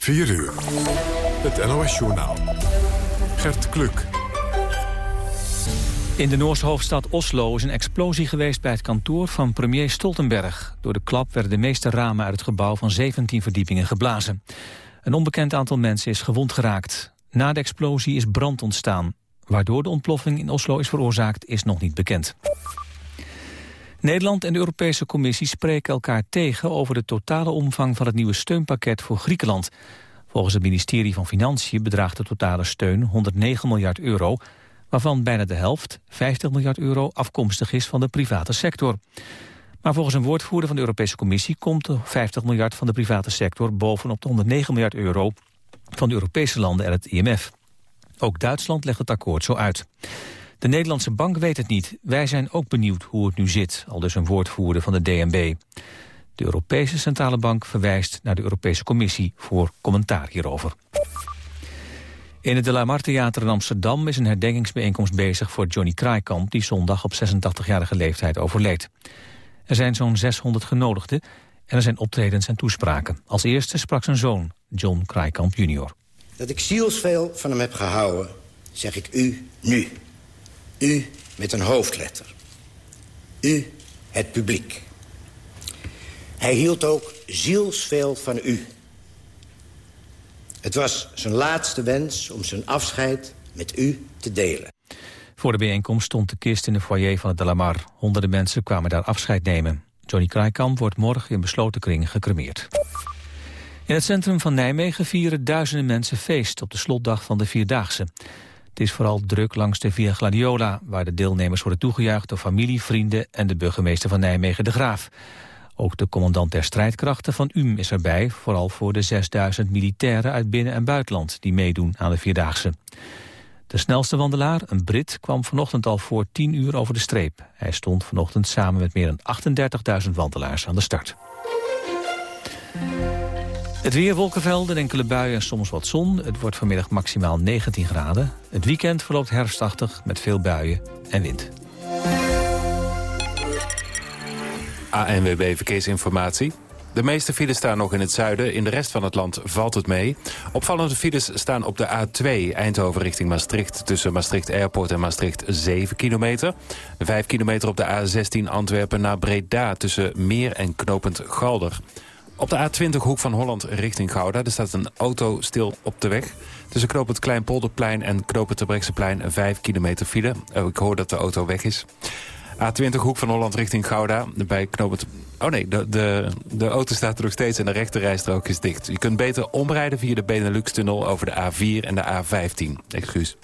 4 uur. Het NOS-journaal. Gert Kluk. In de Noorse hoofdstad Oslo is een explosie geweest bij het kantoor van premier Stoltenberg. Door de klap werden de meeste ramen uit het gebouw van 17 verdiepingen geblazen. Een onbekend aantal mensen is gewond geraakt. Na de explosie is brand ontstaan. Waardoor de ontploffing in Oslo is veroorzaakt is nog niet bekend. Nederland en de Europese Commissie spreken elkaar tegen over de totale omvang van het nieuwe steunpakket voor Griekenland. Volgens het ministerie van Financiën bedraagt de totale steun 109 miljard euro, waarvan bijna de helft, 50 miljard euro, afkomstig is van de private sector. Maar volgens een woordvoerder van de Europese Commissie komt de 50 miljard van de private sector bovenop de 109 miljard euro van de Europese landen en het IMF. Ook Duitsland legt het akkoord zo uit. De Nederlandse bank weet het niet. Wij zijn ook benieuwd hoe het nu zit, al dus een woordvoerder van de DNB. De Europese Centrale Bank verwijst naar de Europese Commissie voor commentaar hierover. In het De La Mar Theater in Amsterdam is een herdenkingsbijeenkomst bezig voor Johnny Kraaikamp, die zondag op 86-jarige leeftijd overleed. Er zijn zo'n 600 genodigden en er zijn optredens en toespraken. Als eerste sprak zijn zoon, John Kraaikamp jr. Dat ik zielsveel van hem heb gehouden, zeg ik u nu. U met een hoofdletter. U, het publiek. Hij hield ook zielsveel van u. Het was zijn laatste wens om zijn afscheid met u te delen. Voor de bijeenkomst stond de kist in de foyer van het De La Mar. Honderden mensen kwamen daar afscheid nemen. Johnny Kraaikamp wordt morgen in besloten kring gecremeerd. In het centrum van Nijmegen vieren duizenden mensen feest op de slotdag van de Vierdaagse. Het is vooral druk langs de Via Gladiola, waar de deelnemers worden toegejuicht door familie, vrienden en de burgemeester van Nijmegen de Graaf. Ook de commandant der strijdkrachten van UM is erbij, vooral voor de 6000 militairen uit binnen- en buitenland die meedoen aan de Vierdaagse. De snelste wandelaar, een Brit, kwam vanochtend al voor 10 uur over de streep. Hij stond vanochtend samen met meer dan 38.000 wandelaars aan de start. Het weer, wolkenvelden, enkele buien en soms wat zon. Het wordt vanmiddag maximaal 19 graden. Het weekend verloopt herfstachtig met veel buien en wind. ANWB Verkeersinformatie. De meeste files staan nog in het zuiden. In de rest van het land valt het mee. Opvallende files staan op de A2 Eindhoven richting Maastricht... tussen Maastricht Airport en Maastricht 7 kilometer. 5 kilometer op de A16 Antwerpen naar Breda... tussen Meer en Knopend Galder. Op de A20 Hoek van Holland richting Gouda... er staat een auto stil op de weg. Tussen Knopend Kleinpolderplein en Knopend Terbrechtseplein... 5 kilometer file. Oh, ik hoor dat de auto weg is. A20 Hoek van Holland richting Gouda. Bij knooppunt... Oh nee, de, de, de auto staat er nog steeds en de rechterrijstrook is dicht. Je kunt beter omrijden via de Benelux-tunnel over de A4 en de A15. Excuus.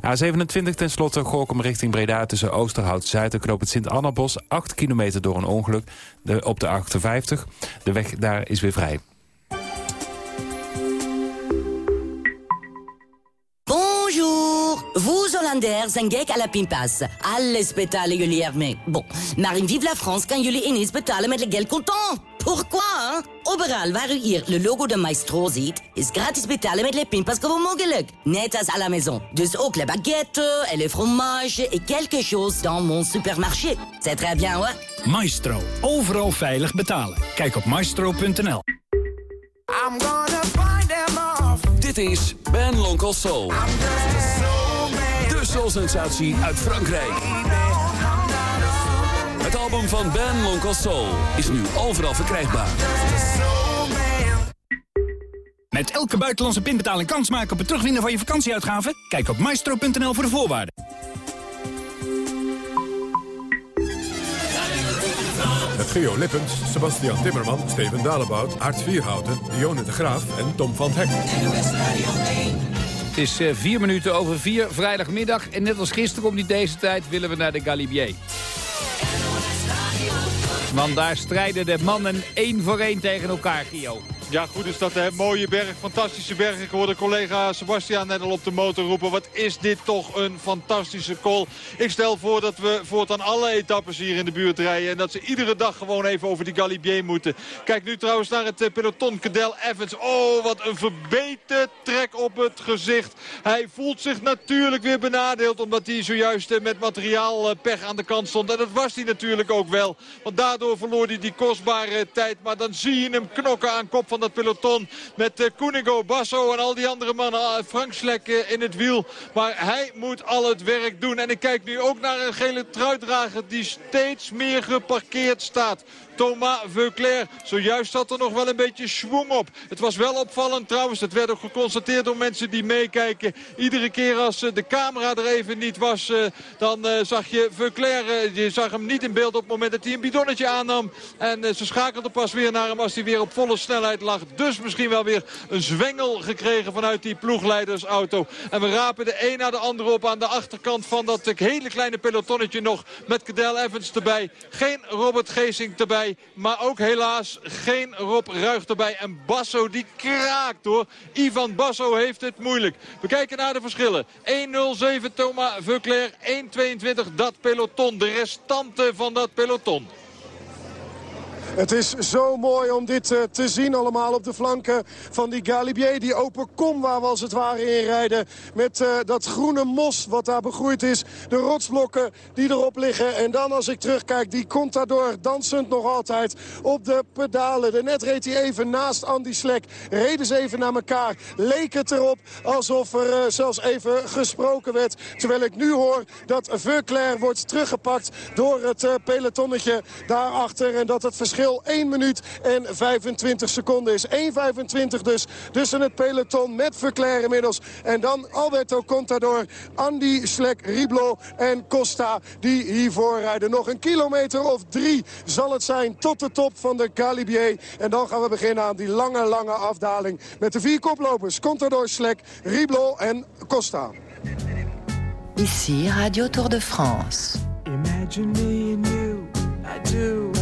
A27 tenslotte Gorkum richting Breda tussen Oosterhout-Zuid en knooppunt Sint-Annabos. 8 kilometer door een ongeluk de, op de 58. De weg daar is weer vrij. Vous, Hollanders, zijn gek à la pinpas. Alles betalen jullie ermee. Bon, maar in Vive la France kan jullie ineens betalen met le geld contant. Pourquoi, hein? Overal waar u hier le logo de Maestro ziet, is gratis betalen met le pinpas gewoon mogelijk. Net als à la maison. Dus ook le baguette et le fromage et quelque chose dans mon supermarché. C'est très bien, hoor. Maestro. Overal veilig betalen. Kijk op maestro.nl. Dit is Ben Lonkel Soul. De soul-sensatie uit Frankrijk. Het album van Ben Lonkel Soul is nu overal verkrijgbaar. Met elke buitenlandse pinbetaling kans maken op het terugwinnen van je vakantieuitgaven? Kijk op maestro.nl voor de voorwaarden. Met Geo Lippens, Sebastian Timmerman, Steven Dalebout, Art Vierhouten, Dionne de Graaf en Tom van Hek. Het is eh, vier minuten over vier, vrijdagmiddag. En net als gisteren om die deze tijd willen we naar de Galibier. Want daar strijden de mannen één voor één tegen elkaar, Gio. Ja, goed is dat. Mooie berg, fantastische berg. Ik hoorde collega Sebastian net al op de motor roepen. Wat is dit toch een fantastische call. Ik stel voor dat we voortaan alle etappes hier in de buurt rijden. En dat ze iedere dag gewoon even over die Galibier moeten. Kijk nu trouwens naar het eh, peloton. Cadel Evans. Oh, wat een verbeten trek op het gezicht. Hij voelt zich natuurlijk weer benadeeld. Omdat hij zojuist eh, met materiaal eh, pech aan de kant stond. En dat was hij natuurlijk ook wel. Want daardoor verloor hij die kostbare tijd. Maar dan zie je hem knokken aan kop van dat peloton. Met uh, Koenigo, Basso en al die andere mannen. Frank Slek in het wiel. Maar hij moet al het werk doen. En ik kijk nu ook naar een gele truitdrager die steeds meer geparkeerd staat. Thomas Veuclair. Zojuist zat er nog wel een beetje schwung op. Het was wel opvallend trouwens. Het werd ook geconstateerd door mensen die meekijken. Iedere keer als eh, de camera er even niet was, eh, dan eh, zag je Veuclair. Je zag hem niet in beeld op het moment dat hij een bidonnetje aannam. En ze schakelde pas weer naar hem als hij weer op volle snelheid lag. Dus misschien wel weer een zwengel gekregen vanuit die ploegleidersauto. En we rapen de een na de andere op aan de achterkant van dat hele kleine pelotonnetje nog. Met Cadel Evans erbij. Geen Robert Geesing erbij. Maar ook helaas geen Rob Ruig erbij. En Basso die kraakt hoor. Ivan Basso heeft het moeilijk. We kijken naar de verschillen. 1.07 Thomas Veuclair. 1.22 dat peloton. De restanten van dat peloton. Het is zo mooi om dit eh, te zien allemaal op de flanken van die Galibier. Die open kom waar we als het ware inrijden. Met uh, dat groene mos wat daar begroeid is. De rotsblokken die erop liggen. En dan als ik terugkijk, die Contador dansend nog altijd op de pedalen. De net reed hij even naast Andy Slek. Reden ze even naar elkaar. Leek het erop alsof er uh, zelfs even gesproken werd. Terwijl ik nu hoor dat Veuclair wordt teruggepakt door het pelotonnetje daarachter. En dat het verschil verschil 1 minuut en 25 seconden is. 1.25 dus tussen het peloton met Verclair inmiddels. En dan Alberto Contador, Andy Slek, Riblo en Costa die hiervoor rijden. Nog een kilometer of drie zal het zijn tot de top van de Galibier. En dan gaan we beginnen aan die lange, lange afdaling met de vier koplopers. Contador, Slek, Riblo en Costa. Ici Radio Tour de France. Imagine me and you, I do.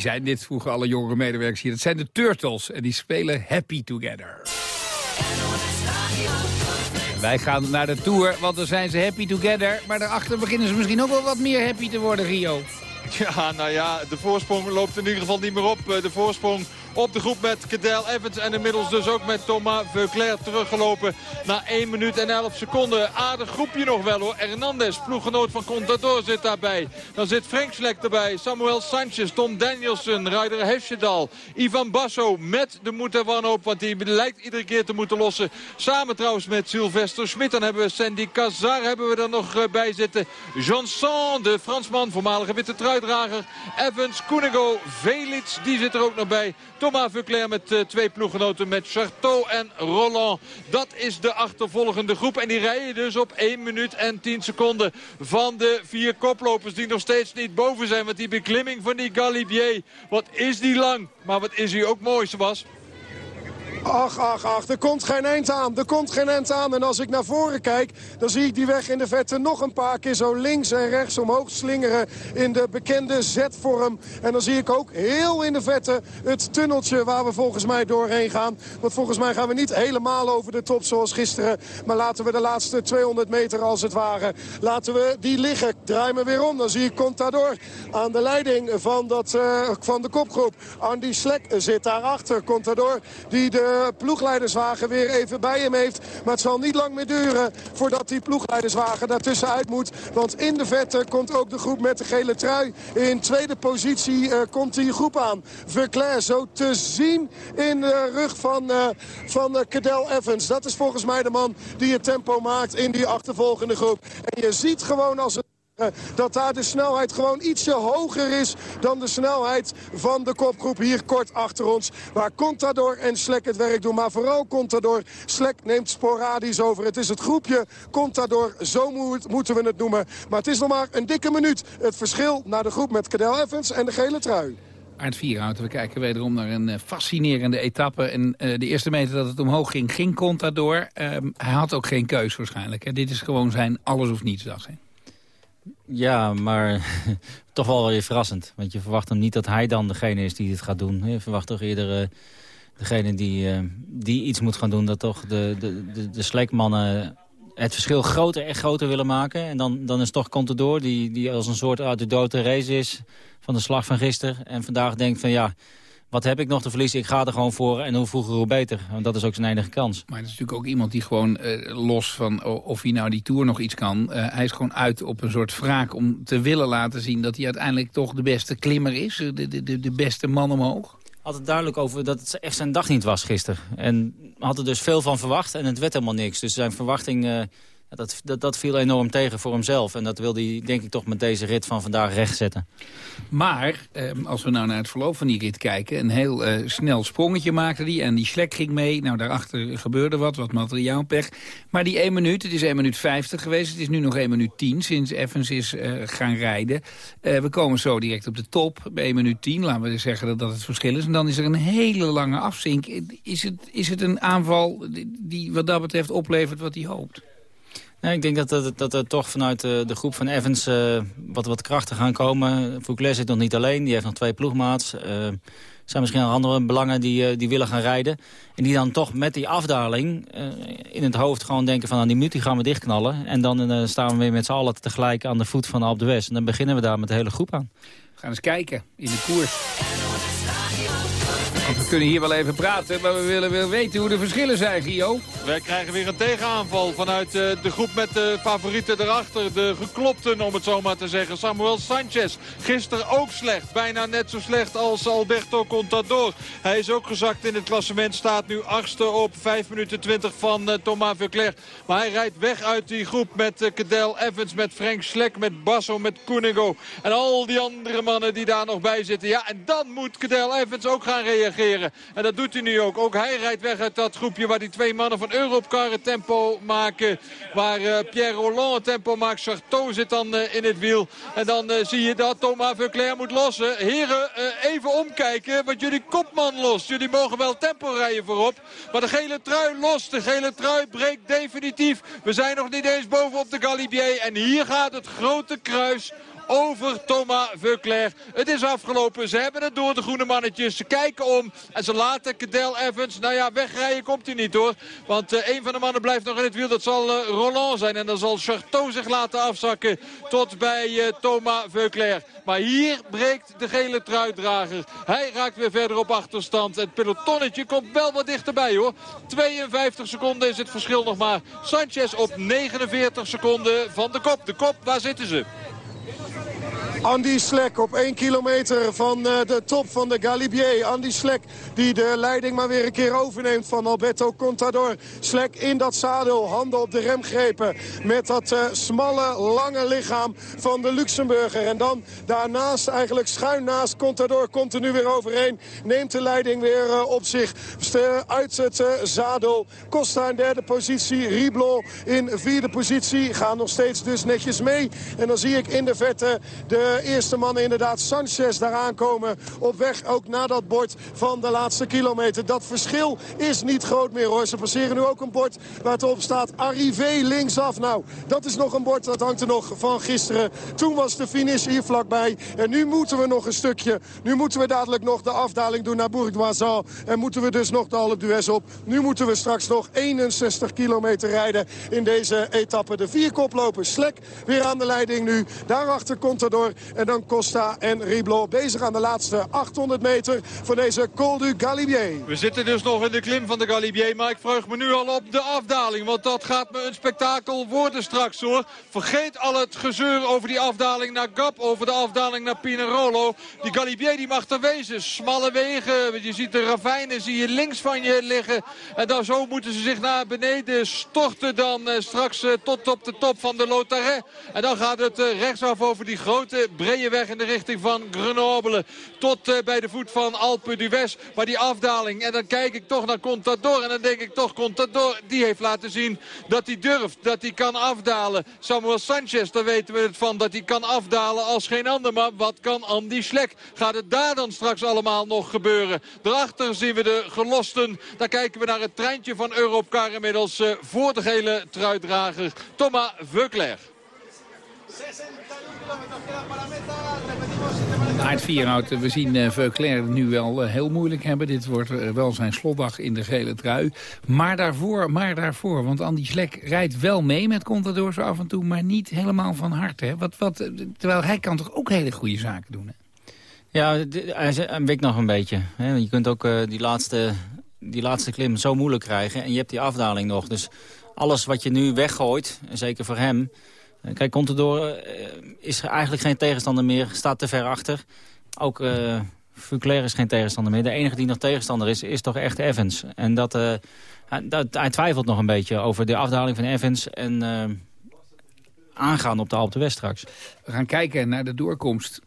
Wie zijn dit, vroegen alle jongere medewerkers hier. Dat zijn de Turtles en die spelen Happy Together. Wij gaan naar de Tour, want dan zijn ze happy together. Maar daarachter beginnen ze misschien ook wel wat meer happy te worden, Rio. Ja, nou ja, de voorsprong loopt in ieder geval niet meer op. Eh, de voorsprong op de groep met Cadel Evans. En inmiddels dus ook met Thomas Veuclair teruggelopen na 1 minuut en 11 seconden. Aardig groepje nog wel hoor. Hernandez, ploeggenoot van Contador zit daarbij. Dan zit Frank Slek erbij. Samuel Sanchez, Tom Danielson, Ryder Hesjedal. Ivan Basso met de moed er wanhoop. Want die lijkt iedere keer te moeten lossen. Samen trouwens met Sylvester Schmidt. Dan hebben we Sandy Cazar hebben we er nog eh, bij zitten. Johnson, de Fransman, voormalige witte truidrager. Evans, Koenigo, Velits, die zit er ook nog bij. Thomas Vuclair met uh, twee ploeggenoten met Charteau en Roland. Dat is de achtervolgende groep. En die rijden dus op 1 minuut en 10 seconden van de vier koplopers die nog steeds niet boven zijn. Want die beklimming van die Galibier, wat is die lang. Maar wat is hij ook mooi, was. Ach, ach, ach, er komt geen eind aan. Er komt geen eind aan. En als ik naar voren kijk, dan zie ik die weg in de vette nog een paar keer zo links en rechts omhoog slingeren in de bekende Z-vorm. En dan zie ik ook heel in de vette het tunneltje waar we volgens mij doorheen gaan. Want volgens mij gaan we niet helemaal over de top zoals gisteren. Maar laten we de laatste 200 meter als het ware, laten we die liggen. Draai me weer om, dan zie ik Contador aan de leiding van, dat, uh, van de kopgroep. Andy Slek zit daarachter. Contador die de ploegleiderswagen weer even bij hem heeft. Maar het zal niet lang meer duren voordat die ploegleiderswagen daartussenuit moet. Want in de vette komt ook de groep met de gele trui. In tweede positie uh, komt die groep aan. Verclair zo te zien in de rug van, uh, van uh, Cadel Evans. Dat is volgens mij de man die het tempo maakt in die achtervolgende groep. En je ziet gewoon als het dat daar de snelheid gewoon ietsje hoger is dan de snelheid van de kopgroep hier kort achter ons. Waar Contador en Slek het werk doen. Maar vooral Contador. Slek neemt sporadisch over. Het is het groepje Contador. Zo moeten we het noemen. Maar het is nog maar een dikke minuut. Het verschil naar de groep met Cadel Evans en de gele trui. Arndt Vierhout, we kijken wederom naar een fascinerende etappe. En uh, de eerste meter dat het omhoog ging, ging Contador. Uh, hij had ook geen keus waarschijnlijk. Hè. Dit is gewoon zijn alles of niets dag. Hè. Ja, maar toch wel weer verrassend. Want je verwacht dan niet dat hij dan degene is die dit gaat doen. Je verwacht toch eerder uh, degene die, uh, die iets moet gaan doen... dat toch de, de, de, de het verschil groter, echt groter willen maken. En dan, dan is toch Contador, die, die als een soort uit de dode race is... van de slag van gisteren. En vandaag denkt van ja, wat heb ik nog te verliezen? Ik ga er gewoon voor en hoe vroeger hoe beter. Want dat is ook zijn enige kans. Maar het is natuurlijk ook iemand die gewoon uh, los van of hij nou die Tour nog iets kan... Uh, hij is gewoon uit op een soort wraak om te willen laten zien... dat hij uiteindelijk toch de beste klimmer is, de, de, de beste man omhoog. Had het duidelijk over dat het echt zijn dag niet was gisteren. En had er dus veel van verwacht en het werd helemaal niks. Dus zijn verwachting... Uh, dat, dat, dat, viel enorm tegen voor hemzelf. En dat wil hij, denk ik, toch met deze rit van vandaag rechtzetten. Maar, eh, als we nou naar het verloop van die rit kijken... een heel eh, snel sprongetje maakte hij en die slek ging mee. Nou, daarachter gebeurde wat, wat materiaalpech. Maar die 1 minuut, het is 1 minuut 50 geweest. Het is nu nog 1 minuut 10 sinds Evans is uh, gaan rijden. we komen zo direct op de top, bij 1 minuut 10. Laten we zeggen dat dat het verschil is. En dan is er een hele lange afzink. Is het, is het een aanval die wat dat betreft oplevert wat hij hoopt? Nee, ik denk dat, dat, dat er toch vanuit de, de groep van Evans uh, wat, wat krachten gaan komen. Fouclair zit nog niet alleen, die heeft nog twee ploegmaats. Uh, er zijn misschien andere belangen die, die willen gaan rijden. En die dan toch met die afdaling in het hoofd gewoon denken van... Nou, die minuut die gaan we dichtknallen. En dan staan we weer met z'n allen tegelijk aan de voet van Alpe d'Huez. En dan beginnen we daar met de hele groep aan. We gaan eens kijken in de koers. We kunnen hier wel even praten, maar we willen wel weten hoe de verschillen zijn, Gio. Wij krijgen weer een tegenaanval vanuit uh, de groep met de favorieten erachter. De geklopten, om het zo maar te zeggen. Samuel Sanchez, gisteren ook slecht. Bijna net zo slecht als Alberto Contador. Hij is ook gezakt in het klassement. Staat nu achtste op 5 minuten 20 van uh, Thomas Verclair. Maar hij rijdt weg uit die groep met uh, Cadel Evans, met Frank Slek, met Basso, met Koenigo. En al die andere mannen die daar nog bij zitten. Ja, en dan moet Cadel Evans ook gaan reageren. En dat doet hij nu ook. Ook hij rijdt weg uit dat groepje waar die twee mannen van Europcar het tempo maken. Waar uh, Pierre Roland het tempo maakt. Charteau zit dan uh, in het wiel. En dan uh, zie je dat Thomas Verclair moet lossen. Heren, even omkijken. Want jullie kopman lost. Jullie mogen wel tempo rijden voorop. Maar de gele trui lost. De gele trui breekt definitief. We zijn nog niet eens boven op de Galibier. En hier gaat het grote kruis over Thomas Veuclair. Het is afgelopen. Ze hebben het door de groene mannetjes. Ze kijken om en ze laten Cadel Evans. Nou ja, wegrijden komt hij niet hoor. Want uh, een van de mannen blijft nog in het wiel. Dat zal uh, Roland zijn. En dan zal Charteau zich laten afzakken tot bij uh, Thomas Veuclair. Maar hier breekt de gele truitdrager. Hij raakt weer verder op achterstand. Het pelotonnetje komt wel wat dichterbij hoor. 52 seconden is het verschil nog maar. Sanchez op 49 seconden van de kop. De kop, waar zitten ze? Andy Slek op 1 kilometer van uh, de top van de Galibier. Andy Slek die de leiding maar weer een keer overneemt van Alberto Contador. Slek in dat zadel, handen op de remgrepen. Met dat uh, smalle, lange lichaam van de Luxemburger. En dan daarnaast, eigenlijk schuin naast Contador, komt er nu weer overheen. Neemt de leiding weer uh, op zich. Uit het zadel. Costa in derde positie. Riblon in vierde positie. Gaan nog steeds dus netjes mee. En dan zie ik in de vette de eerste mannen inderdaad Sanchez daar aankomen. Op weg ook naar dat bord van de laatste kilometer. Dat verschil is niet groot meer hoor. Ze passeren nu ook een bord waar het op staat arrivé linksaf. Nou, dat is nog een bord dat hangt er nog van gisteren. Toen was de finish hier vlakbij. En nu moeten we nog een stukje. Nu moeten we dadelijk nog de afdaling doen naar Bourg-d'Oisans. En moeten we dus nog de Alpe d'Huez op. Nu moeten we straks nog 61 kilometer rijden in deze etappe. De vier koplopers. Slek weer aan de leiding nu. Daarachter komt er door en dan Costa en Riblo bezig aan de laatste 800 meter van deze Col du Galibier. We zitten dus nog in de klim van de Galibier. Maar ik vreug me nu al op de afdaling. Want dat gaat me een spektakel worden straks hoor. Vergeet al het gezeur over die afdaling naar Gap. Over de afdaling naar Pinerolo. Die Galibier die mag er wezen. Smalle wegen. Je ziet de ravijnen zie je links van je liggen. En dan zo moeten ze zich naar beneden storten dan eh, straks eh, tot op de top van de Lotaret. En dan gaat het eh, rechtsaf over die grote brede weg in de richting van Grenoble. Tot uh, bij de voet van Alpe d'Huez. Maar die afdaling. En dan kijk ik toch naar Contador. En dan denk ik toch Contador. Die heeft laten zien dat hij durft. Dat hij kan afdalen. Samuel Sanchez. Daar weten we het van. Dat hij kan afdalen als geen ander. Maar wat kan Andy Schlek? Gaat het daar dan straks allemaal nog gebeuren? Daarachter zien we de gelosten. Daar kijken we naar het treintje van Europcar inmiddels. Uh, voor de gele truitdrager Thomas Veuclair. Aard Vierhout, we zien uh, Veuclair nu wel uh, heel moeilijk hebben. Dit wordt uh, wel zijn slotdag in de gele trui. Maar daarvoor, maar daarvoor. Want Andy Slek rijdt wel mee met Contador zo af en toe... maar niet helemaal van harte. Wat, wat, terwijl hij kan toch ook hele goede zaken doen, hè? Ja, hij wikt nog een beetje. Hè? Je kunt ook die, laatste, die laatste klim zo moeilijk krijgen. En je hebt die afdaling nog. Dus alles wat je nu weggooit, zeker voor hem... Kijk, Contador uh, is eigenlijk geen tegenstander meer, staat te ver achter. Ook uh, Fuclair is geen tegenstander meer. De enige die nog tegenstander is, is toch echt Evans. En dat, uh, dat, hij twijfelt nog een beetje over de afdaling van Evans... en aangaan op de Alpe West straks. We gaan kijken naar de doorkomst.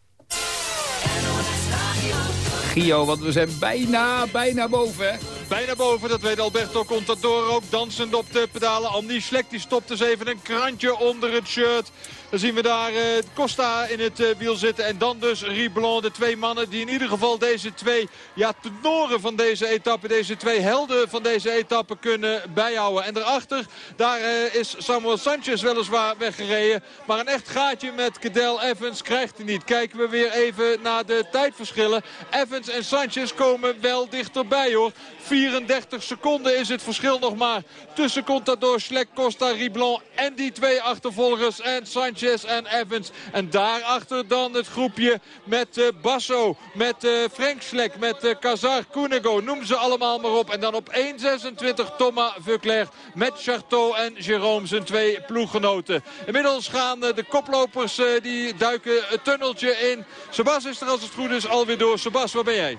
Gio, want we zijn bijna, bijna boven? Bijna boven, dat weet Alberto Contador ook. Dansend op de pedalen. Andy Schlek die stopt dus even een krantje onder het shirt. Dan zien we daar uh, Costa in het uh, wiel zitten. En dan dus Riblon, de twee mannen die in ieder geval deze twee ja, tenoren van deze etappe, deze twee helden van deze etappe kunnen bijhouden. En daarachter, daar uh, is Samuel Sanchez weliswaar weggereden. Maar een echt gaatje met Cadel Evans krijgt hij niet. Kijken we weer even naar de tijdverschillen. Evans en Sanchez komen wel dichterbij hoor. 34 seconden is het verschil nog maar tussen Contador, Schlek, Costa, Riblon en die twee achtervolgers. En Sanchez en Evans. En daarachter dan het groepje met uh, Basso, met uh, Frank Schlek, met Kazar, Kunego. Noem ze allemaal maar op. En dan op 1.26 Thomas Veuclair met Charteau en Jérôme, zijn twee ploeggenoten. Inmiddels gaan de koplopers, die duiken het tunneltje in. Sebas is er als het goed is alweer door. Sebas, waar ben jij?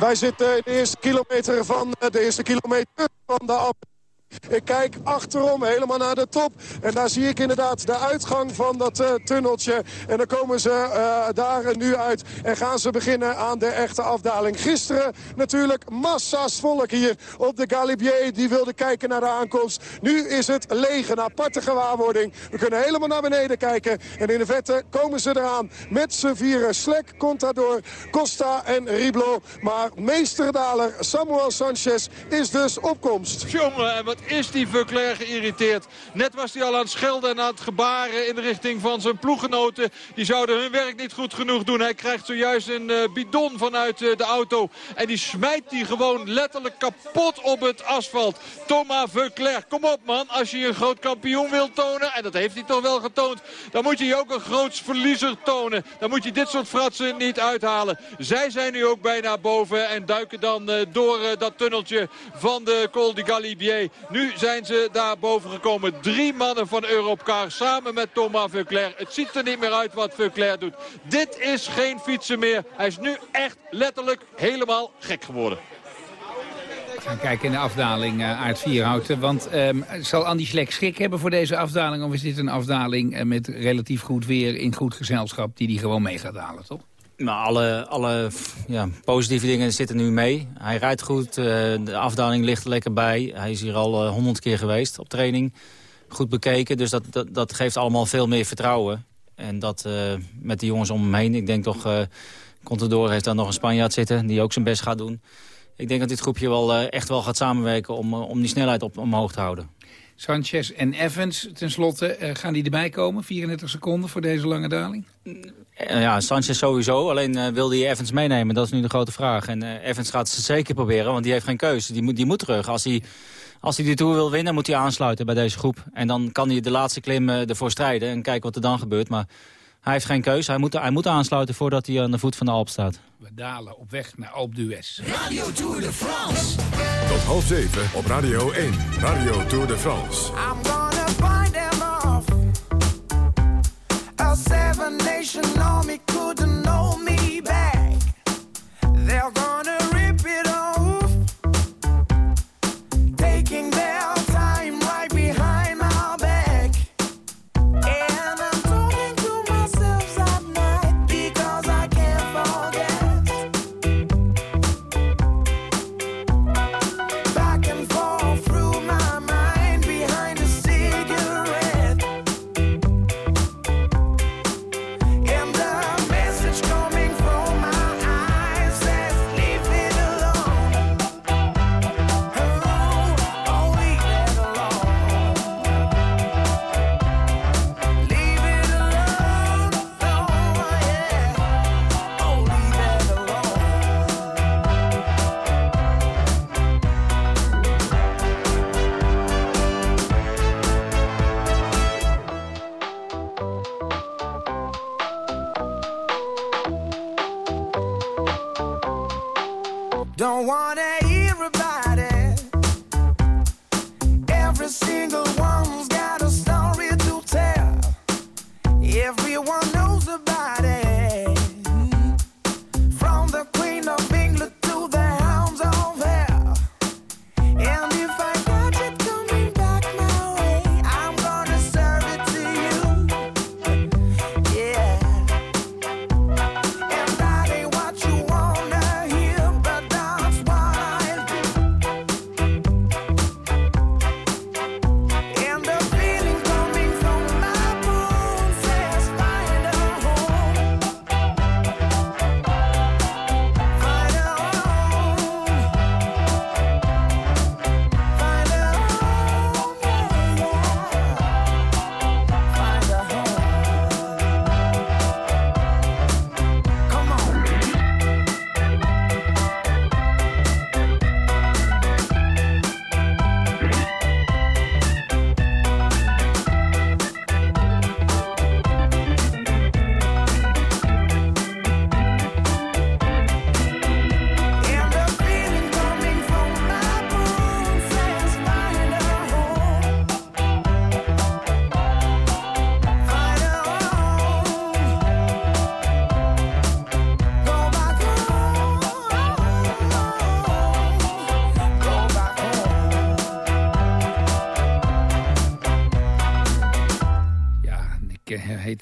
Wij zitten in de eerste kilometer van de eerste kilometer van de ik kijk achterom helemaal naar de top. En daar zie ik inderdaad de uitgang van dat uh, tunneltje. En dan komen ze uh, daar nu uit. En gaan ze beginnen aan de echte afdaling. Gisteren natuurlijk massa's volk hier op de Galibier. Die wilde kijken naar de aankomst. Nu is het leeg. Een aparte gewaarwording. We kunnen helemaal naar beneden kijken. En in de vette komen ze eraan. Met z'n vieren. Slek, Contador, Costa en Riblo. Maar meesterdaler Samuel Sanchez is dus opkomst. Jongen, en wat is die Veuclair geïrriteerd. Net was hij al aan het schelden en aan het gebaren in de richting van zijn ploeggenoten. Die zouden hun werk niet goed genoeg doen. Hij krijgt zojuist een uh, bidon vanuit uh, de auto. En die smijt die gewoon letterlijk kapot op het asfalt. Thomas Veuclair, kom op man. Als je je een groot kampioen wilt tonen, en dat heeft hij toch wel getoond... dan moet je je ook een groot verliezer tonen. Dan moet je dit soort fratsen niet uithalen. Zij zijn nu ook bijna boven en duiken dan uh, door dat tunneltje van de Col de Galibier. Nu zijn ze daar boven gekomen. Drie mannen van Europcar samen met Thomas Veuclair. Het ziet er niet meer uit wat Veuclair doet. Dit is geen fietsen meer. Hij is nu echt letterlijk helemaal gek geworden. Gaan kijken in de afdaling uh, Aard Vierhouten. Want um, zal Andy Schlek schrik hebben voor deze afdaling? Of is dit een afdaling uh, met relatief goed weer in goed gezelschap... die hij gewoon mee gaat halen, toch? Nou, alle, alle ja, positieve dingen zitten nu mee. Hij rijdt goed, uh, de afdaling ligt er lekker bij. Hij is hier al honderd keer geweest op training. Goed bekeken, dus dat, dat, geeft allemaal veel meer vertrouwen. En dat uh, met de jongens om hem heen. Ik denk toch, uh, Contador heeft daar nog een Spanjaard zitten... die ook zijn best gaat doen. Ik denk dat dit groepje wel uh, echt wel gaat samenwerken... om, om die snelheid op, omhoog te houden. Sanchez en Evans, tenslotte, uh, gaan die erbij komen? 34 seconden voor deze lange daling? Ja, Sanchez sowieso. Alleen uh, wilde je Evans meenemen? Dat is nu de grote vraag. En uh, Evans gaat ze zeker proberen, want die heeft geen keuze. Die moet, die moet terug. Als hij, als hij de Tour wil winnen, moet hij aansluiten bij deze groep. En dan kan hij de laatste klim ervoor strijden en kijken wat er dan gebeurt. Maar hij heeft geen keuze. Hij moet, hij moet aansluiten voordat hij aan de voet van de Alp staat. We dalen op weg naar Alpe d'Huez. Radio Tour de France. Tot half zeven op Radio 1. Radio Tour de France. I'm gonna find them off. A seven nation army couldn't know me back. They're gonna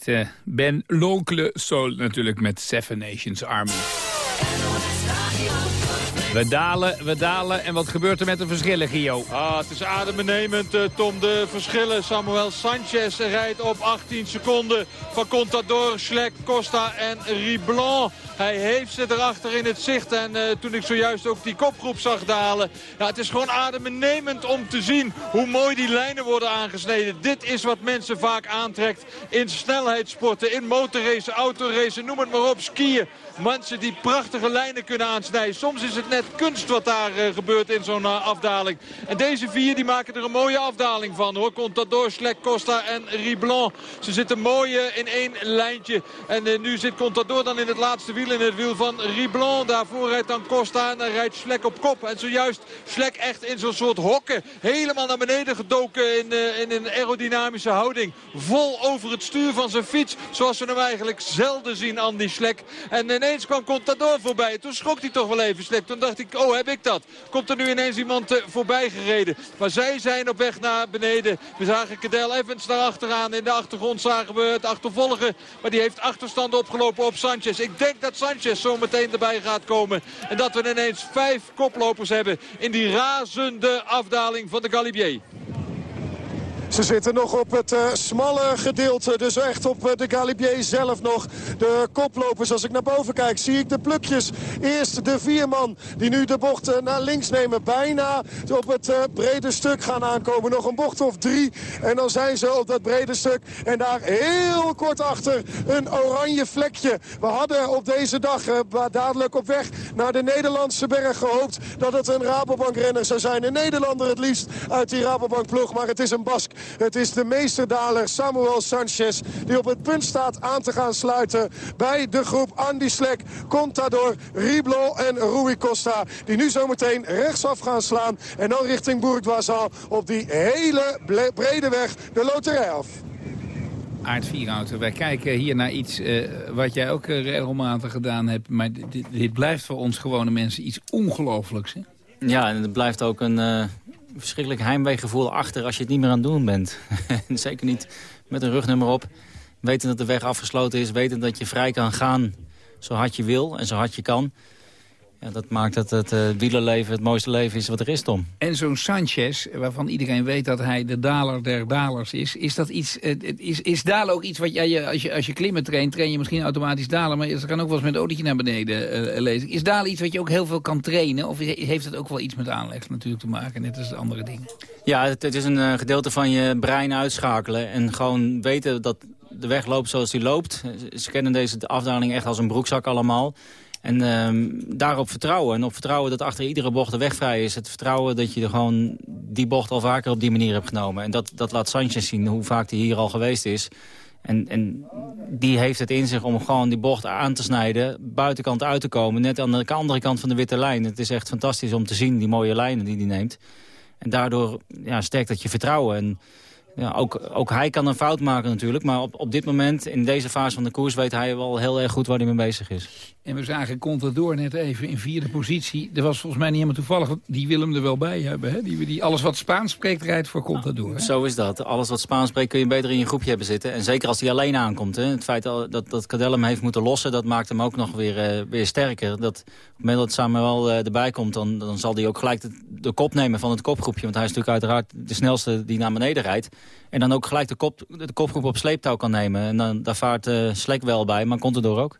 uh, Ben L'Oncle Soul natuurlijk met Seven Nations Army. We dalen, we dalen. En wat gebeurt er met de verschillen, Gio? Ah, het is adembenemend, eh, Tom. De verschillen. Samuel Sanchez rijdt op 18 seconden van Contador, Schlek, Costa en Riblon. Hij heeft ze erachter in het zicht. En uh, toen ik zojuist ook die kopgroep zag dalen. Ja, het is gewoon adembenemend om te zien hoe mooi die lijnen worden aangesneden. Dit is wat mensen vaak aantrekt in snelheidssporten, in motorracen, autoracen, noem het maar op, skiën. Mensen die prachtige lijnen kunnen aansnijden. Soms is het net kunst wat daar uh, gebeurt in zo'n uh, afdaling. En deze vier die maken er een mooie afdaling van hoor. Contador, Schlek, Costa en Riblon. Ze zitten mooi uh, in één lijntje. En nu zit Contador dan in het laatste wiel. In het wiel van Riblon. Daarvoor rijdt dan Costa en rijdt Schlek op kop. En zojuist Schlek echt in zo'n soort hokken. Helemaal naar beneden gedoken in, in een aerodynamische houding. Vol over het stuur van zijn fiets. Zoals we hem eigenlijk zelden zien aan die Schlek. En ineens kwam Contador voorbij. Toen schrok hij toch wel even Schlek. Toen dacht ik, oh heb ik dat? Komt er nu ineens iemand uh, voorbij gereden. Maar zij zijn op weg naar beneden. We zagen Cadel Evans daar achteraan. In de achtergrond zagen we het achtervolgen. Maar die heeft achterstand opgelopen op Sanchez. Ik denk dat Sanchez zo meteen erbij gaat komen. En dat we ineens vijf koplopers hebben in die razende afdaling van de Galibier. Ze zitten nog op het uh, smalle gedeelte. Dus echt op uh, de Galibier zelf nog. De koplopers. Als ik naar boven kijk zie ik de plukjes. Eerst de vier man die nu de bocht uh, naar links nemen. Bijna op het brede stuk gaan aankomen. Nog een bocht of drie. En dan zijn ze op dat brede stuk. En daar heel kort achter een oranje vlekje. We hadden op deze dag dadelijk op weg naar de Nederlandse berg gehoopt. Dat het een Rabobank-renner zou zijn. Een Nederlander het liefst uit die Rabobank-ploeg. Maar het is een Bask. Het is de meesterdaler Samuel Sanchez die op het punt staat aan te gaan sluiten bij de groep Andy Slek, Contador, Riblo en Rui Costa. Die nu zometeen rechtsaf gaan slaan en dan richting Bourg-Doisal op die hele brede weg de loterij af. Aard Vierhouten, wij kijken hier naar iets uh, wat jij ook uh, regelmatig gedaan hebt. Maar dit, dit, blijft voor ons gewone mensen iets ongelooflijks. Hè? Ja, en het blijft ook een, uh, verschrikkelijk heimweegevoel achter als je het niet meer aan het doen bent. Zeker niet met een rugnummer op. Weten dat de weg afgesloten is. Weten dat je vrij kan gaan zo hard je wil en zo hard je kan. Ja, dat maakt dat het uh, wielerleven het mooiste leven is wat er is, Tom. En zo'n Sanchez, waarvan iedereen weet dat hij de daler der dalers is... is, dat iets, uh, is, is dalen ook iets wat ja, als, je, als je klimmen traint... train je misschien automatisch dalen, maar je kan ook wel eens met een autootje naar beneden uh, lezen. Is dalen iets wat je ook heel veel kan trainen? Of heeft het ook wel iets met aanleg natuurlijk te maken, net als andere dingen? Ja, het, het is een gedeelte van je brein uitschakelen... en gewoon weten dat de weg loopt zoals die loopt. Ze kennen deze afdaling echt als een broekzak allemaal... En uh, daarop vertrouwen. En op vertrouwen dat achter iedere bocht de weg vrij is. Het vertrouwen dat je er gewoon die bocht al vaker op die manier hebt genomen. En dat, dat laat Sanchez zien hoe vaak hij hier al geweest is. En, en die heeft het in zich om gewoon die bocht aan te snijden, buitenkant uit te komen. Net aan de andere kant van de witte lijn. Het is echt fantastisch om te zien, die mooie lijnen die hij neemt. En daardoor ja, sterkt dat je vertrouwen. En ja, ook, ook hij kan een fout maken natuurlijk. Maar op, op dit moment, in deze fase van de koers... weet hij wel heel erg goed waar hij mee bezig is. En we zagen Contador net even in vierde positie. Er was volgens mij niet helemaal toevallig... die wil hem er wel bij hebben. Hè? Die, die alles wat Spaans spreekt rijdt voor Contador. Hè? Zo is dat. Alles wat Spaans spreekt kun je beter in je groepje hebben zitten. En zeker als hij alleen aankomt. Hè? Het feit dat, dat, dat Cadel hem heeft moeten lossen... dat maakt hem ook nog weer, uh, weer sterker. Dat, op het moment dat Samuel uh, erbij komt... Dan, dan zal hij ook gelijk de, de kop nemen van het kopgroepje. Want hij is natuurlijk uiteraard de snelste die naar beneden rijdt. En dan ook gelijk de, kop, de kopgroep op sleeptouw kan nemen. En dan, daar vaart uh, Slek wel bij, maar Contador ook.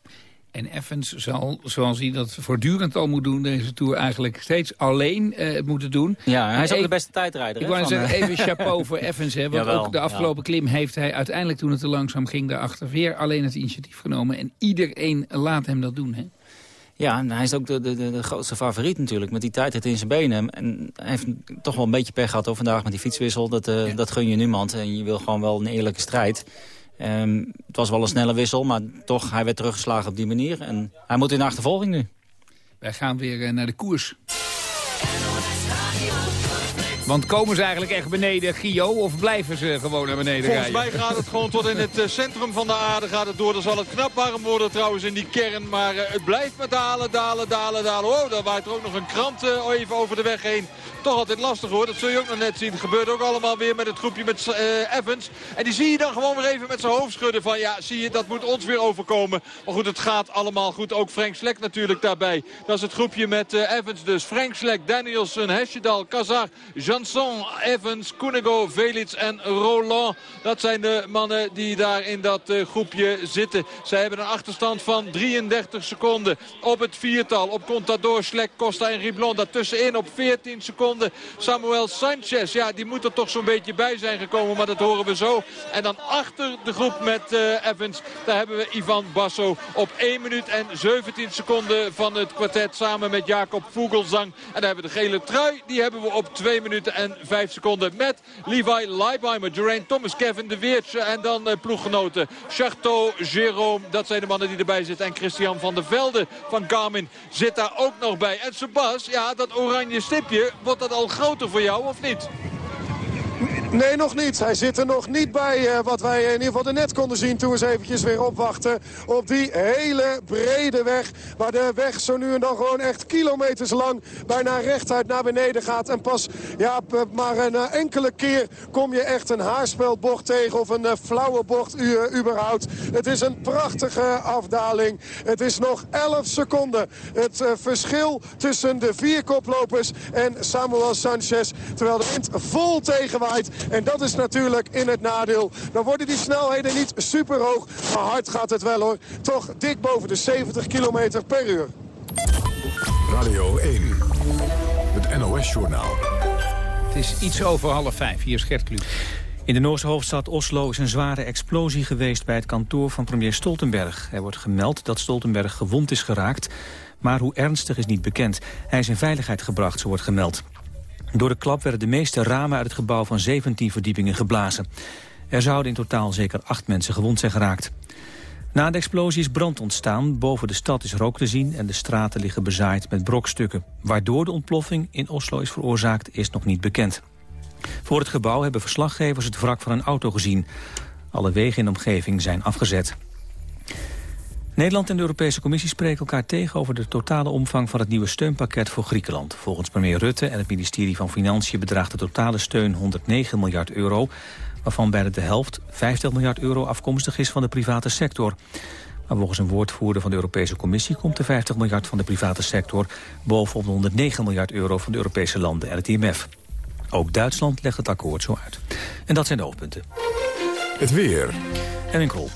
En Evans zal, zoals hij dat voortdurend al moet doen... deze Tour eigenlijk steeds alleen uh, moeten doen. Ja, hij is ook de beste tijdrijder. Ik wou zeggen, even chapeau voor Evans. Hè, want ook de afgelopen ja. klim heeft hij uiteindelijk... toen het te langzaam ging daarachter weer alleen het initiatief genomen. En iedereen laat hem dat doen, hè? Ja, en hij is ook de, de, de, grootste favoriet natuurlijk. Met die tijdrit in zijn benen. En hij heeft toch wel een beetje pech gehad vandaag met die fietswissel. Dat, uh, ja. dat gun je niemand. En je wil gewoon wel een eerlijke strijd. Um, het was wel een snelle wissel, maar toch, hij werd teruggeslagen op die manier. En hij moet in de achtervolging nu. Wij gaan weer uh, naar de koers. Want komen ze eigenlijk echt beneden, Gio, of blijven ze gewoon naar beneden Volgens rijden? mij gaat het gewoon tot in het eh, centrum van de aarde gaat het door. Dan zal het knap warm worden trouwens in die kern. Maar eh, het blijft maar dalen, dalen, dalen, dalen. Oh, daar waait er ook nog een krant eh, even over de weg heen. Toch altijd lastig hoor, dat zul je ook nog net zien. Het gebeurt ook allemaal weer met het groepje met Evans. En die zie je dan gewoon weer even met zijn hoofd schudden van... ja, zie je, dat moet ons weer overkomen. Maar goed, het gaat allemaal goed. Ook Frank Slek natuurlijk daarbij. Dat is het groepje met Evans dus. Frank Slek, Danielson, Hesjedal, Kazar, Janson, Evans, Koenego, Velits en Roland. Dat zijn de mannen die daar in dat eh, groepje zitten. Zij hebben een achterstand van 33 seconden op het viertal. Op Contador, Slek, Costa en Riblon. Daartussenin op 14 seconden Samuel Sanchez. Ja, die moet er toch zo'n beetje bij zijn gekomen, maar dat horen we zo. En dan achter de groep met uh, Evans, daar hebben we Ivan Basso op 1 minuut en 17 seconden van het kwartet samen met Jacob Vogelsang. En dan hebben we de gele trui, die hebben we op 2 minuten en 5 seconden met Levi Leipheimer, Geraint Thomas, Kevin de Weertje en dan uh, ploeggenoten Charteau, Jérôme, dat zijn de mannen die erbij zitten. En Christian van der Velde van Garmin zit daar ook nog bij. En Sebas, ja, dat oranje stipje, wordt dat al groter voor jou of niet? Nee, nog niet. Hij zit er nog niet bij uh, wat wij in ieder geval net konden zien toen we eens eventjes weer opwachten. Op die hele brede weg waar de weg zo nu en dan gewoon echt kilometers lang bijna rechtuit naar beneden gaat. En pas ja, maar een uh, enkele keer kom je echt een haarspeldbocht tegen of een uh, flauwe bocht überhaupt. Het is een prachtige afdaling. Het is nog 11 seconden. Het verschil tussen de vier koplopers en Samuel Sanchez. Terwijl de wind vol tegenwaait. En dat is natuurlijk in het nadeel. Dan worden die snelheden niet super hoog. Maar hard gaat het wel hoor. Toch dik boven de 70 km per uur. Radio 1. Het NOS-journaal. Het is iets over half vijf. Hier is Gert Kluk. In de Noorse hoofdstad Oslo is een zware explosie geweest bij het kantoor van premier Stoltenberg. Er wordt gemeld dat Stoltenberg gewond is geraakt, maar hoe ernstig is niet bekend. Hij is in veiligheid gebracht, zo wordt gemeld. Door de klap werden de meeste ramen uit het gebouw van 17 verdiepingen geblazen. Er zouden in totaal zeker acht mensen gewond zijn geraakt. Na de explosie is brand ontstaan. Boven de stad is rook te zien en de straten liggen bezaaid met brokstukken. Waardoor de ontploffing in Oslo is veroorzaakt is nog niet bekend. Voor het gebouw hebben verslaggevers het wrak van een auto gezien. Alle wegen in de omgeving zijn afgezet. Nederland en de Europese Commissie spreken elkaar tegen over de totale omvang van het nieuwe steunpakket voor Griekenland. Volgens premier Rutte en het ministerie van Financiën bedraagt de totale steun 109 miljard euro, waarvan bijna de helft, 50 miljard euro, afkomstig is van de private sector. Maar volgens een woordvoerder van de Europese Commissie komt de 50 miljard van de private sector bovenop de 109 miljard euro van de Europese landen en het IMF. Ook Duitsland legt het akkoord zo uit. En dat zijn de hoofdpunten. Het weer. En Krol.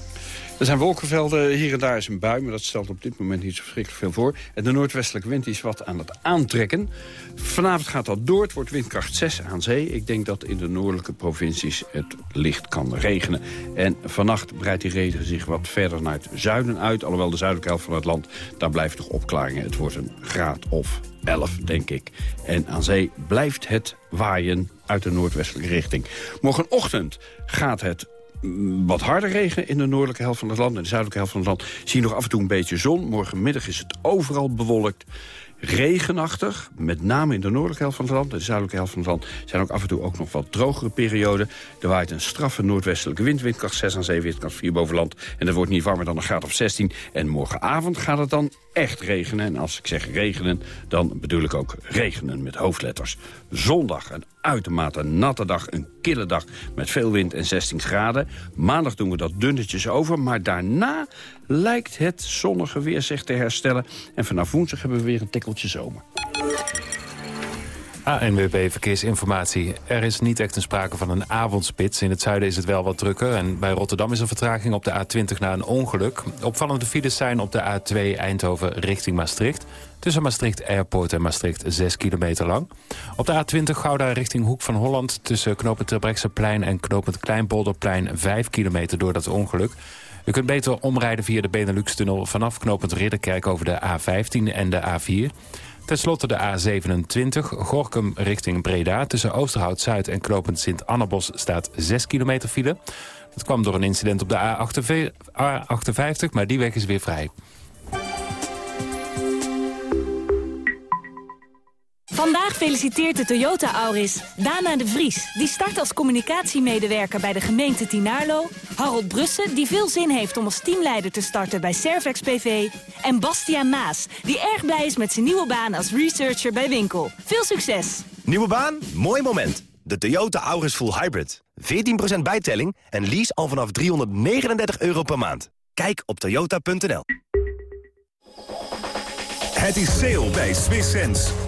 Er zijn wolkenvelden, hier en daar is een bui, maar dat stelt op dit moment niet zo verschrikkelijk veel voor. En de noordwestelijke wind is wat aan het aantrekken. Vanavond gaat dat door, het wordt windkracht 6 aan zee. Ik denk dat in de noordelijke provincies het licht kan regenen. En vannacht breidt die regen zich wat verder naar het zuiden uit. Alhoewel de zuidelijke helft van het land, daar blijft nog opklaringen. Het wordt een graad of 11, denk ik. En aan zee blijft het waaien uit de noordwestelijke richting. Morgenochtend gaat het wat harder regen in de noordelijke helft van het land. En de zuidelijke helft van het land zie je nog af en toe een beetje zon. Morgenmiddag is het overal bewolkt. Regenachtig, met name in de noordelijke helft van het land. De zuidelijke helft van het land zijn ook af en toe ook nog wat drogere perioden. Er waait een straffe noordwestelijke wind, windkracht 6 aan zee, windkracht 4 boven land. En het wordt niet warmer dan een graad of 16. En morgenavond gaat het dan echt regenen. En als ik zeg regenen, dan bedoel ik ook regenen met hoofdletters. Zondag een uitermate natte dag, een kille dag met veel wind en 16 graden. Maandag doen we dat dunnetjes over, maar daarna lijkt het zonnige weer zich te herstellen. En vanaf woensdag hebben we weer een tikkeltje zomer. ANWB Verkeersinformatie. Er is niet echt een sprake van een avondspits. In het zuiden is het wel wat drukker. En bij Rotterdam is er vertraging op de A20 na een ongeluk. Opvallende files zijn op de A2 Eindhoven richting Maastricht. Tussen Maastricht Airport en Maastricht 6 kilometer lang. Op de A20 Gouda richting Hoek van Holland... tussen knooppunt Terbrechtseplein en knooppunt Kleinpolderplein 5 kilometer door dat ongeluk. U kunt beter omrijden via de Benelux-tunnel vanaf knooppunt Ridderkerk over de A15 en de A4... Ten slotte de A27, Gorkum richting Breda. Tussen Oosterhout-Zuid en Knopend Sint-Annabos staat 6 kilometer file. Dat kwam door een incident op de A58, maar die weg is weer vrij. Vandaag feliciteert de Toyota Auris Dana de Vries... die start als communicatiemedewerker bij de gemeente Tinaarlo... Harold Brussen, die veel zin heeft om als teamleider te starten bij Servex PV... en Bastiaan Maas, die erg blij is met zijn nieuwe baan als researcher bij Winkel. Veel succes! Nieuwe baan? Mooi moment. De Toyota Auris Full Hybrid. 14% bijtelling en lease al vanaf 339 euro per maand. Kijk op toyota.nl. Het is sale bij Swiss Sense.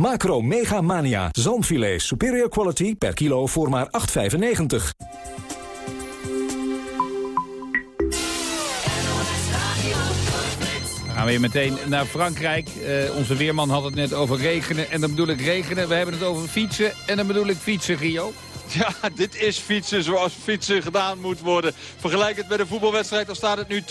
Macro Mega Mania. Zalmfilet superior quality per kilo voor maar 8,95. Dan gaan we weer meteen naar Frankrijk. Eh, onze weerman had het net over regenen. En dan bedoel ik regenen. We hebben het over fietsen. En dan bedoel ik fietsen, Gio. Ja, dit is fietsen zoals fietsen gedaan moet worden. Vergelijk het met een voetbalwedstrijd, dan staat het nu 12-11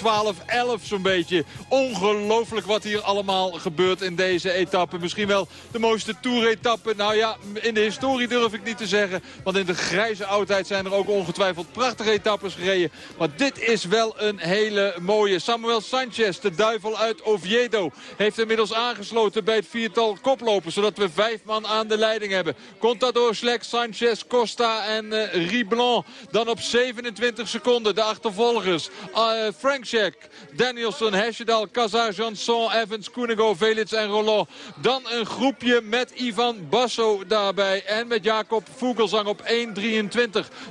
zo'n beetje. Ongelooflijk wat hier allemaal gebeurt in deze etappe. Misschien wel de mooiste toeretappe. Nou ja, in de historie durf ik niet te zeggen. Want in de grijze oudheid zijn er ook ongetwijfeld prachtige etappes gereden. Maar dit is wel een hele mooie. Samuel Sanchez, de duivel uit Oviedo, heeft inmiddels aangesloten bij het viertal koplopers. Zodat we vijf man aan de leiding hebben. Contador, Slek, Sanchez, Costa en uh, Riblan. Dan op 27 seconden de achtervolgers. Uh, Frank Jack, Danielson, Hesjedal, Kazar, Janson, Evans, Koenigo, Velits en Roland. Dan een groepje met Ivan Basso daarbij. En met Jacob Vogelsang op 1.23.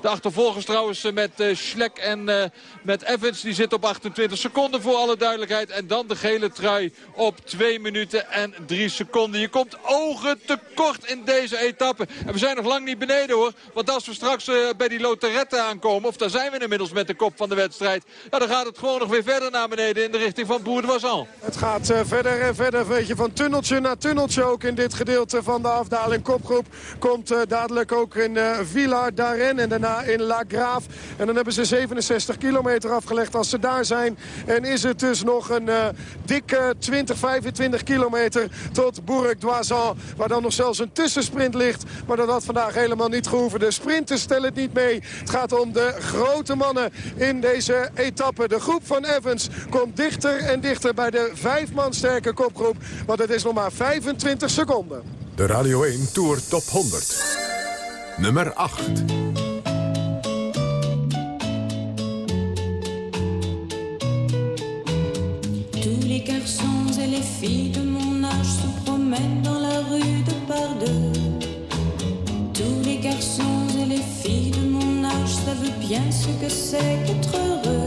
De achtervolgers trouwens eh, met uh, Schlek en met Evans. Die zit op 28 seconden voor alle duidelijkheid. En dan de gele trui op 2 minuten en 3 seconden. Je komt ogen tekort in deze etappe. En we zijn nog lang niet beneden hoor. Want als we straks uh, bij die Loterette aankomen, of daar zijn we inmiddels met de kop van de wedstrijd. Dan gaat het gewoon nog weer verder naar beneden in de richting van Boer de Het gaat uh, verder en verder, weet je, van tunneltje naar tunneltje ook in dit gedeelte van de afdaling. Kopgroep komt uh, dadelijk ook in Villa d'Aren en daarna in La Grave. En dan hebben ze 67 kilometer afgelegd als ze daar zijn. En is het dus nog een dikke 20, 25 kilometer tot Bourg-Doisan. Waar dan nog zelfs een tussensprint ligt. Maar dat had vandaag helemaal niet gehoeven. De sprinters stellen het niet mee. Het gaat om de grote mannen in deze etappe. De groep van Evans komt dichter en dichter bij de vijf man sterke kopgroep. Want het is nog maar 25 seconden. De Radio 1 Tour Top 100. Nummer 8. Tous les garçons et les filles de mon âge se promènent dans la rue de par deux. Tous les garçons les filles de mon âge savent bien ce que c'est qu'être heureux.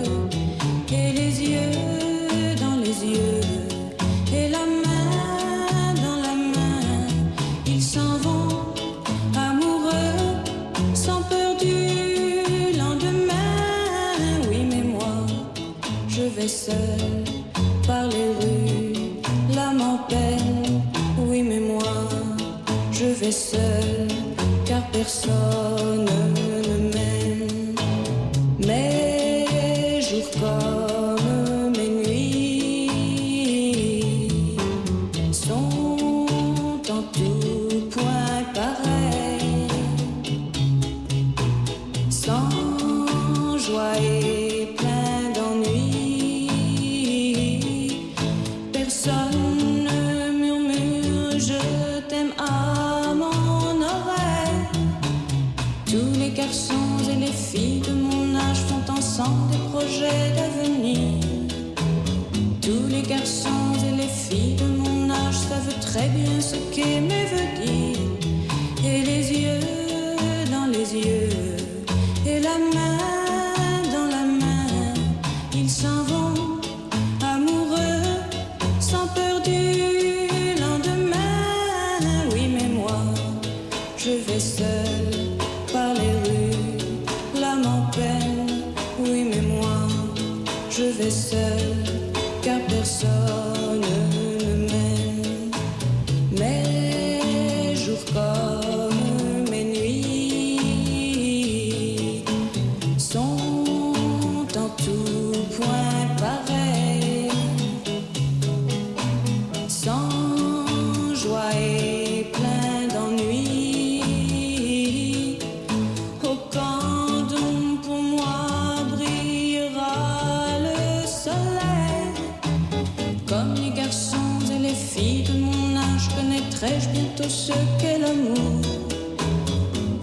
Comme les garçons et les filles de mon âge, connaîtrai-je bientôt ce qu'est l'amour?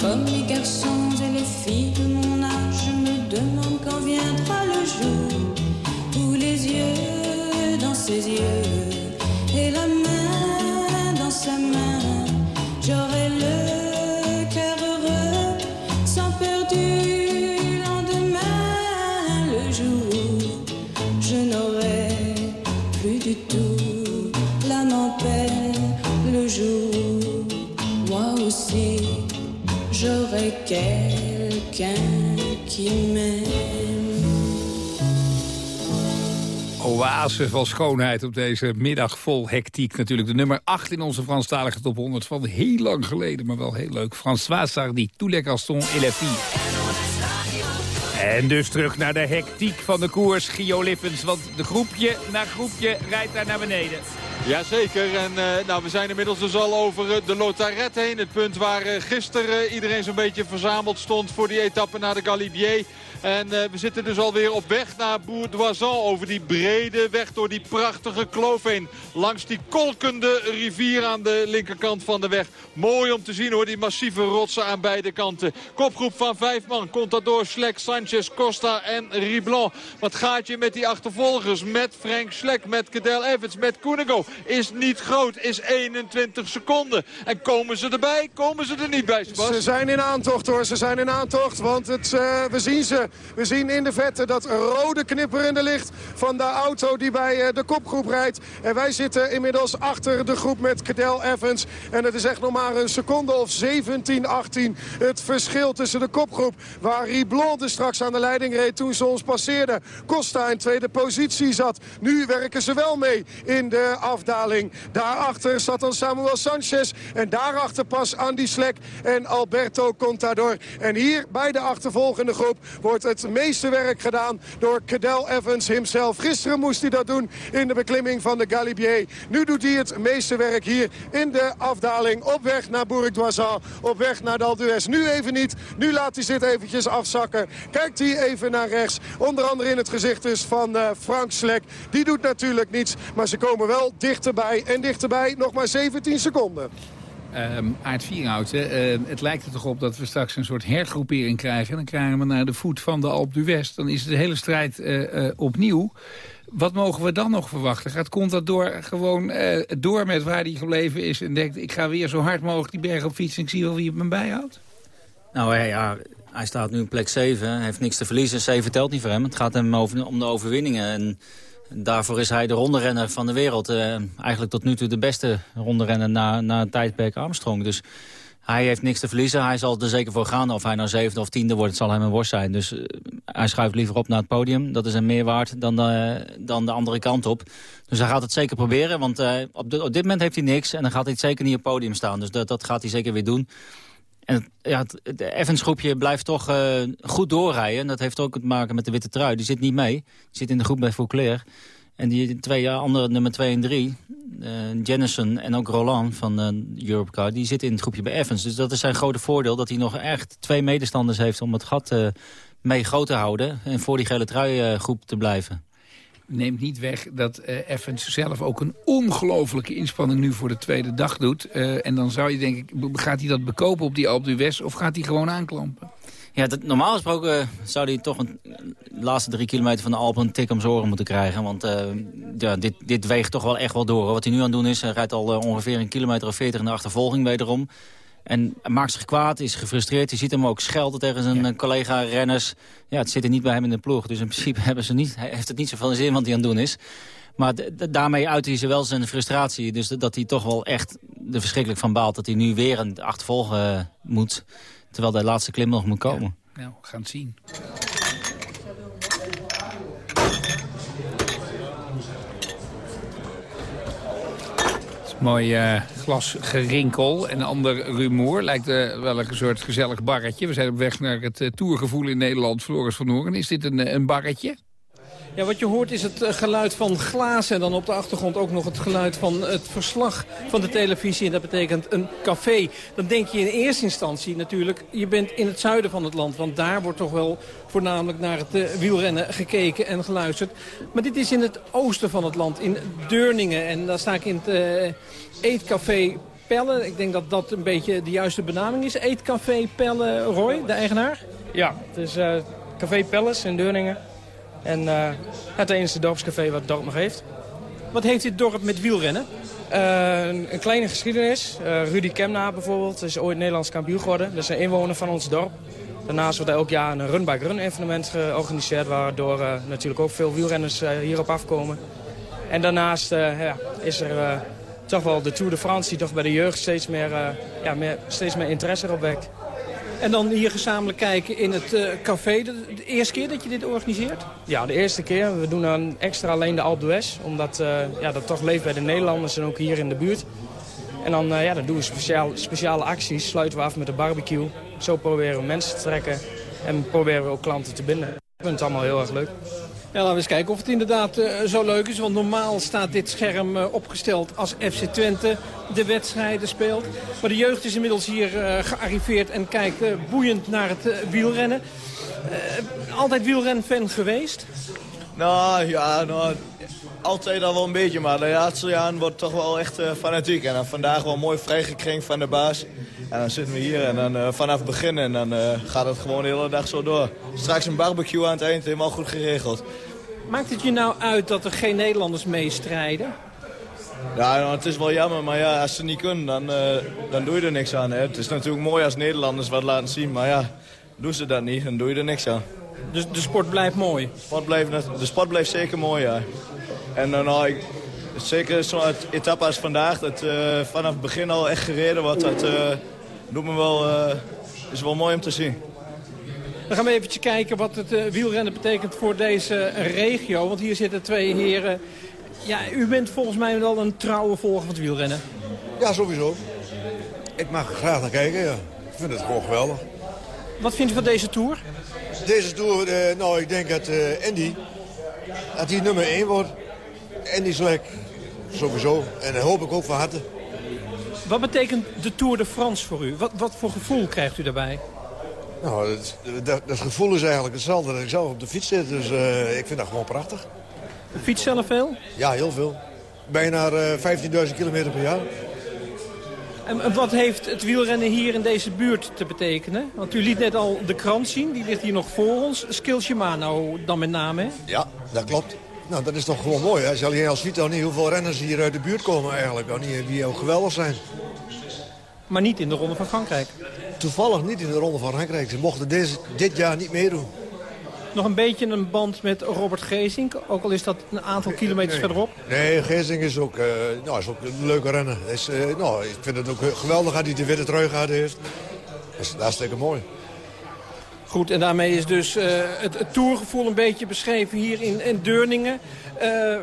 Comme les garçons et les filles de mon âge, je me demande quand viendra le jour où les yeux dans ses yeux Oase van schoonheid op deze middag vol hectiek. Natuurlijk de nummer 8 in onze Franstalige top 100 van heel lang geleden, maar wel heel leuk. François Sardy, Tous les Gaston filles. En dus terug naar de hectiek van de koers, Gio Lippens. Want de groepje na groepje rijdt daar naar beneden. Jazeker. En eh, nou, we zijn inmiddels dus al over eh, de Lotaret heen. Het punt waar eh, gisteren iedereen zo'n beetje verzameld stond voor die etappe naar de Galibier. En we zitten dus alweer op weg naar Bourdoisan. Over die brede weg door die prachtige kloof heen. Langs die kolkende rivier aan de linkerkant van de weg. Mooi om te zien hoor, die massieve rotsen aan beide kanten. Kopgroep van vijf man. Contador, Schlek, Sanchez, Costa en Riblon. Wat gaat je met die achtervolgers? Met Frank Schlek, met Cadel Evans, met Koenigo. Is niet groot, is 21 seconden. En komen ze erbij? Komen ze er niet bij? Ze zijn in aantocht hoor, ze zijn in aantocht. Want het, eh, we zien ze. We zien in de vette dat rode knipperende licht van de auto die bij eh, de kopgroep rijdt. En wij zitten inmiddels achter de groep met Cadel Evans. En het is echt nog maar een seconde of 17, 18 het verschil tussen de kopgroep. Waar Riblon dus straks aan de leiding reed toen ze ons passeerden. Costa in tweede positie zat. Nu werken ze wel mee in de afdaling. Daarachter zat dan Samuel Sanchez. En daarachter pas Andy Slek en Alberto Contador. En hier bij de achtervolgende groep wordt het meeste werk gedaan door Cadel Evans himself. Gisteren moest hij dat doen in de beklimming van de Galibier. Nu doet hij het meeste werk hier in de afdaling. Op weg naar Bourg-Doisan, op weg naar Dal d'Huez. Nu even niet, nu laat hij zit eventjes afzakken. Kijkt hij even naar rechts. Onder andere in het gezicht dus van eh, Frank Slek. Die doet natuurlijk niets, maar ze komen wel dichterbij. En dichterbij nog maar 17 seconden. Ehm Aard Vierhouten, eh, het lijkt er toch op dat we straks een soort hergroepering krijgen. En dan krijgen we naar de voet van de Alpe d'Huez. Dan is de hele strijd eh, eh, opnieuw. Wat mogen we dan nog verwachten? Gaat Contador gewoon eh, door met waar hij gebleven is... en denkt, ik ga weer zo hard mogelijk die berg op fietsen... en ik zie wel wie het me bijhoudt? Nou ja, ja, hij staat nu op plek 7. Hij heeft niks te verliezen. 7 telt niet voor hem. Het gaat hem over, om de overwinningen. En daarvoor is hij de ronderenner van de wereld. Eh, eigenlijk tot nu toe de beste ronderenner na, na het tijdperk Armstrong. Dus hij heeft niks te verliezen. Hij zal er zeker voor gaan. Of hij nou zevende of tiende wordt, zal hem een worst zijn. Dus eh, hij schuift liever op naar het podium. Dat is hem meer waard dan dan de andere kant op. Dus hij gaat het zeker proberen. Want eh, op, op dit moment heeft hij niks. En dan gaat hij zeker niet op podium staan. Dus dat, dat gaat hij zeker weer doen. En ja, het, Evans groepje blijft toch eh, goed doorrijden. En dat heeft ook te maken met de witte trui. Die zit niet mee. Die zit in de groep bij Fauclair. En die twee andere, nummer 2 en 3, eh Jennison en ook Roland van eh Europe Car... die zitten in het groepje bij Evans. Dus dat is zijn grote voordeel dat hij nog echt twee medestanders heeft... om het gat eh, mee groot te houden en voor die gele trui eh, groep te blijven. Neemt niet weg dat eh, Evans zelf ook een ongelofelijke inspanning nu voor de tweede dag doet. Eh, en dan zou je denk ik, gaat hij dat bekopen op die Alpe d'Huez of gaat hij gewoon aanklampen? Ja, dat, normaal gesproken zou hij toch een, de laatste drie kilometer van de Alpen een tik om zijn moeten krijgen. Want eh, ja, dit, dit weegt toch wel echt wel door. Wat hij nu aan het doen is, hij rijdt al eh, ongeveer een kilometer of veertig in de achtervolging wederom. En maakt zich kwaad, is gefrustreerd. Je ziet hem ook schelden tegen zijn eh, collega-renners. Ja, het zit er niet bij hem in de ploeg. Dus in principe hebben ze niet, heeft het niet zoveel zin wat hij aan het doen is. Maar daarmee uit hij ze wel zijn frustratie. Dus dat hij toch wel echt er verschrikkelijk van baalt... dat hij nu weer een achtervolgen eh, moet. Terwijl de laatste klim nog moet komen. Nou, we gaan het zien. Mooi uh, glasgerinkel en ander rumoer. Lijkt uh, wel een soort gezellig barretje. We zijn op weg naar het uh, tourgevoel in Nederland. Floris van Horen, is dit een, een barretje? Ja, wat je hoort is het geluid van glazen en dan op de achtergrond ook nog het geluid van het verslag van de televisie. En dat betekent een café. Dan denk je in eerste instantie natuurlijk, je bent in het zuiden van het land. Want daar wordt toch wel voornamelijk naar het wielrennen gekeken en geluisterd. Maar dit is in het oosten van het land, in Deurningen. En daar sta ik in het eetcafé Pelle. Ik denk dat dat een beetje de juiste benaming is. Eetcafé Pelle Roy, de eigenaar? Ja, het is uh, Café Pelles in Deurningen. En uh, het enige dorpscafé wat het dorp nog heeft. Wat heeft dit dorp met wielrennen? Uh, een, een, kleine geschiedenis. Rudy Kemna bijvoorbeeld is ooit Nederlands kampioen geworden. Dat is een inwoner van ons dorp. Daarnaast wordt er elk jaar een run-by-run evenement georganiseerd... waardoor natuurlijk ook veel wielrenners hierop afkomen. En daarnaast ja, is er toch wel de Tour de France die toch bij de jeugd steeds meer, ja, meer, steeds meer interesse opwekt. En dan hier gezamenlijk kijken in het uh, café. De, eerste keer dat je dit organiseert? Ja, de eerste keer. We doen dan extra alleen de Alpe. Omdat uh, ja, dat toch leeft bij de Nederlanders en ook hier in de buurt. En dan, ja, dan doen we speciaal, speciale acties. Sluiten we af met een barbecue. Zo proberen we mensen te trekken. En proberen we ook klanten te binden. Ik vind het allemaal heel erg leuk. Laten we eens kijken of het inderdaad uh, zo leuk is. Want normaal staat dit scherm uh, opgesteld als FC Twente de wedstrijden speelt. Maar de jeugd is inmiddels hier uh, gearriveerd en kijkt boeiend naar het wielrennen. altijd wielrenfan geweest? Nou ja, nou, altijd al wel een beetje. Maar de laatste jaren wordt toch wel echt fanatiek. En dan vandaag wel mooi vrijgekregen van de baas. En dan zitten we hier en dan vanaf het begin en dan gaat het gewoon de hele dag zo door. Straks een barbecue aan het eind, helemaal goed geregeld. Maakt het je nou uit dat er geen Nederlanders meestrijden? Ja, nou, het is wel jammer, maar ja, als ze niet kunnen, dan, uh, dan doe je er niks aan. Hè. Het is natuurlijk mooi als Nederlanders wat laten zien, maar ja, doen ze dat niet, dan doe je er niks aan. Dus de sport blijft mooi? Sport blijft, de sport blijft zeker mooi, ja. En uh, nou, ik, zeker zo'n etappe als vandaag, dat uh, vanaf het begin al echt gereden wordt, dat doet me wel, is wel mooi om te zien. Dan gaan we eventjes kijken wat het uh, wielrennen betekent voor deze regio. Want hier zitten twee heren. Ja, u bent volgens mij wel een trouwe volger van het wielrennen. Ja, sowieso. Ik mag er graag naar kijken, ja. Ik vind het gewoon geweldig. Wat vindt u van deze Tour? Deze Tour, uh, nou, ik denk dat uh, Andy, dat hij nummer 1 wordt. Andy Slek, sowieso. En dat hoop ik ook van harte. Wat betekent de Tour de France voor u? Wat, wat voor gevoel krijgt u daarbij? Nou, dat, dat, dat, gevoel is eigenlijk hetzelfde dat ik zelf op de fiets zit. Dus uh, ik vind dat gewoon prachtig. Fiets zelf veel? Ja, heel veel. Bijna uh, 15.000 kilometer per jaar. En wat heeft het wielrennen hier in deze buurt te betekenen? Want u liet net al de krant zien, die ligt hier nog voor ons. Skil Shimano dan met name, hè? Ja, dat klopt. Nou, dat is toch gewoon mooi, hè? Zal je als Vito niet hoeveel renners hier uit de buurt komen eigenlijk. Die ook geweldig zijn. Maar niet in de Ronde van Frankrijk? Toevallig niet in de Ronde van Frankrijk. Ze mochten deze, dit jaar niet meedoen. Nog een beetje een band met Robert Geesink, ook al is dat een aantal kilometers nee. verderop? Nee, Geesink is ook, uh, nou, is ook een leuke renner. Is, uh, nou, ik vind het ook geweldig dat hij de witte trui gehad heeft. Dat is hartstikke mooi. Goed, en daarmee is dus uh, het, het tourgevoel een beetje beschreven hier in, in Deurningen. Uh,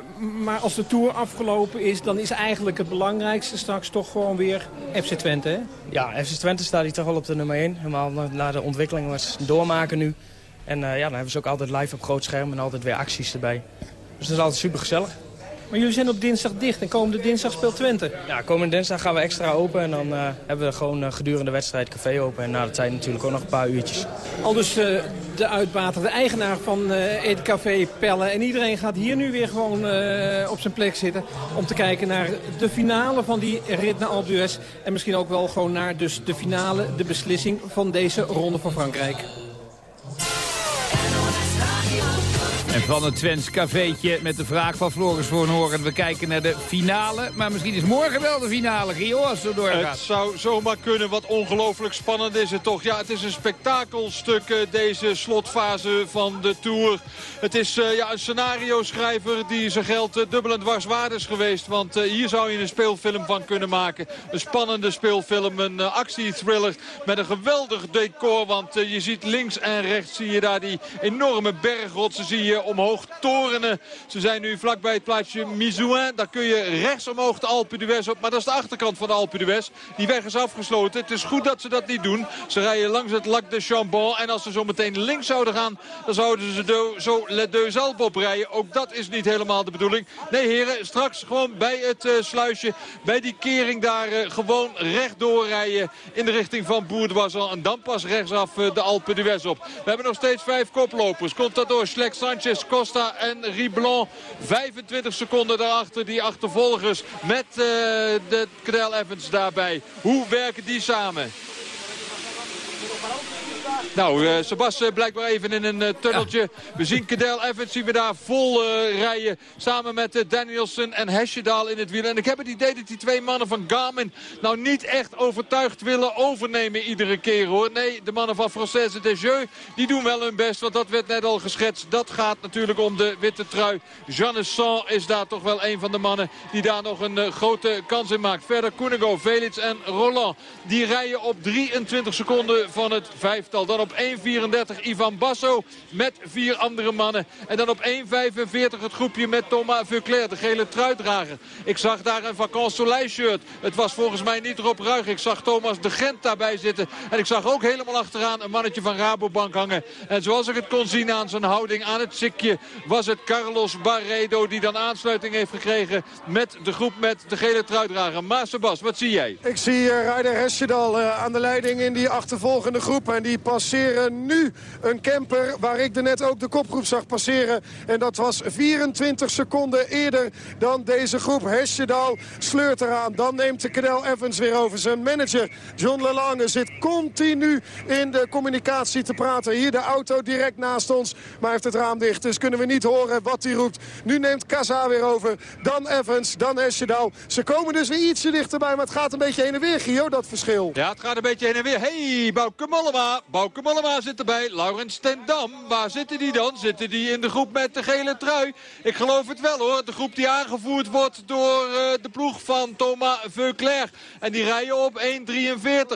maar als de Tour afgelopen is, dan is eigenlijk het belangrijkste straks toch gewoon weer FC Twente, hè? Ja, FC Twente staat hier toch wel op de nummer 1. Helemaal naar de ontwikkeling was doormaken nu. En uh, ja, dan hebben ze ook altijd live op groot scherm en altijd weer acties erbij. Dus dat is altijd super gezellig. Maar jullie zijn op dinsdag dicht en komende dinsdag speelt Twente. Ja, komende dinsdag gaan we extra open en dan uh, hebben we gewoon uh, gedurende de wedstrijd café open. En na de tijd natuurlijk ook nog een paar uurtjes. Al dus uh, de uitbater, de eigenaar van het café Pelle. En iedereen gaat hier nu weer gewoon op zijn plek zitten om te kijken naar de finale van die rit naar Alpe. En misschien ook wel gewoon naar dus de finale, de beslissing van deze ronde van Frankrijk. Van het Twents cafeetje met de vraag van Floris voor Horen. We kijken naar de finale, maar misschien is morgen wel de finale, Gio, als het doorgaat. Het zou zomaar kunnen, wat ongelooflijk spannend is het toch. Ja, het is een spektakelstuk, eh, deze slotfase van de Tour. Het is uh, ja, een scenario-schrijver die zijn geld uh, dubbel en dwars waard is geweest. Want hier zou je een speelfilm van kunnen maken. Een spannende speelfilm, een actiethriller met een geweldig decor. Want je ziet links en rechts zie je daar die enorme bergrotsen zie je omhoog torenen. Ze zijn nu vlakbij het plaatsje Mizouin. Daar kun je rechts omhoog de Alpe d'Huez op. Maar dat is de achterkant van de Alpe d'Huez. Die weg is afgesloten. Het is goed dat ze dat niet doen. Ze rijden langs het Lac de Chambon. En als ze zo meteen links zouden gaan, dan zouden ze zo Le Deux Alpes oprijden. Ook dat is niet helemaal de bedoeling. Nee heren, straks gewoon bij het uh, sluisje, bij die kering daar uh, gewoon rechtdoor rijden in de richting van Boerdwasel. En dan pas rechtsaf uh, de Alpe d'Huez op. We hebben nog steeds vijf koplopers. Komt dat door Schlek Sanchez, Costa en Riblon. 25 seconden daarachter die achtervolgers met uh, de Cadel Evans daarbij. Hoe werken die samen? Nou, uh, Sebas uh, blijkbaar even in een uh, tunneltje. We zien Cadel Evans zien we daar vol rijden. Samen met Danielson en Hesjedal in het wiel. En ik heb het idee dat die twee mannen van Garmin nou niet echt overtuigd willen overnemen iedere keer hoor. Nee, de mannen van Française Desjeux die doen wel hun best. Want dat werd net al geschetst. Dat gaat natuurlijk om de witte trui. Jeanne is daar toch wel een van de mannen die daar nog een grote kans in maakt. Verder Koenigo, Felix en Roland. Die rijden op 23 seconden van het vijftal. Dan op 1.34 Ivan Basso met vier andere mannen. En dan op 1.45 het groepje met Thomas Vuclair, de gele truitdrager. Ik zag daar een Vacances Soleil shirt. Het was volgens mij niet Rob Ruig. Ik zag Thomas de Gent daarbij zitten. En ik zag ook helemaal achteraan een mannetje van Rabobank hangen. En zoals ik het kon zien aan zijn houding aan het sikje... was het Carlos Barredo die dan aansluiting heeft gekregen... met de groep met de gele truitdrager. Maar Sebas, wat zie jij? Ik zie uh, Ryder Hesjedal uh, aan de leiding in die achtervolgende groep. En die passeren nu een camper waar ik er net ook de kopgroep zag passeren. En dat was 24 seconden eerder dan deze groep. Hesjedal sleurt eraan. Dan neemt de Cadel Evans weer over. Zijn manager John Lelange zit continu in de communicatie te praten. Hier de auto direct naast ons. Maar heeft het raam dicht, dus kunnen we niet horen wat hij roept. Nu neemt Kaza weer over. Dan Evans, dan Hesjedal. Ze komen dus weer ietsje dichterbij, maar het gaat een beetje heen en weer, Gio, dat verschil. Ja, het gaat een beetje heen en weer. Hey, Bouke Mollema. Bouke Mollema zit erbij. Laurens Tendam. Waar zitten die dan? Zitten die in de groep met de gele trui? Ik geloof het wel hoor. De groep die aangevoerd wordt door uh, de ploeg van Thomas Veuclair. En die rijden op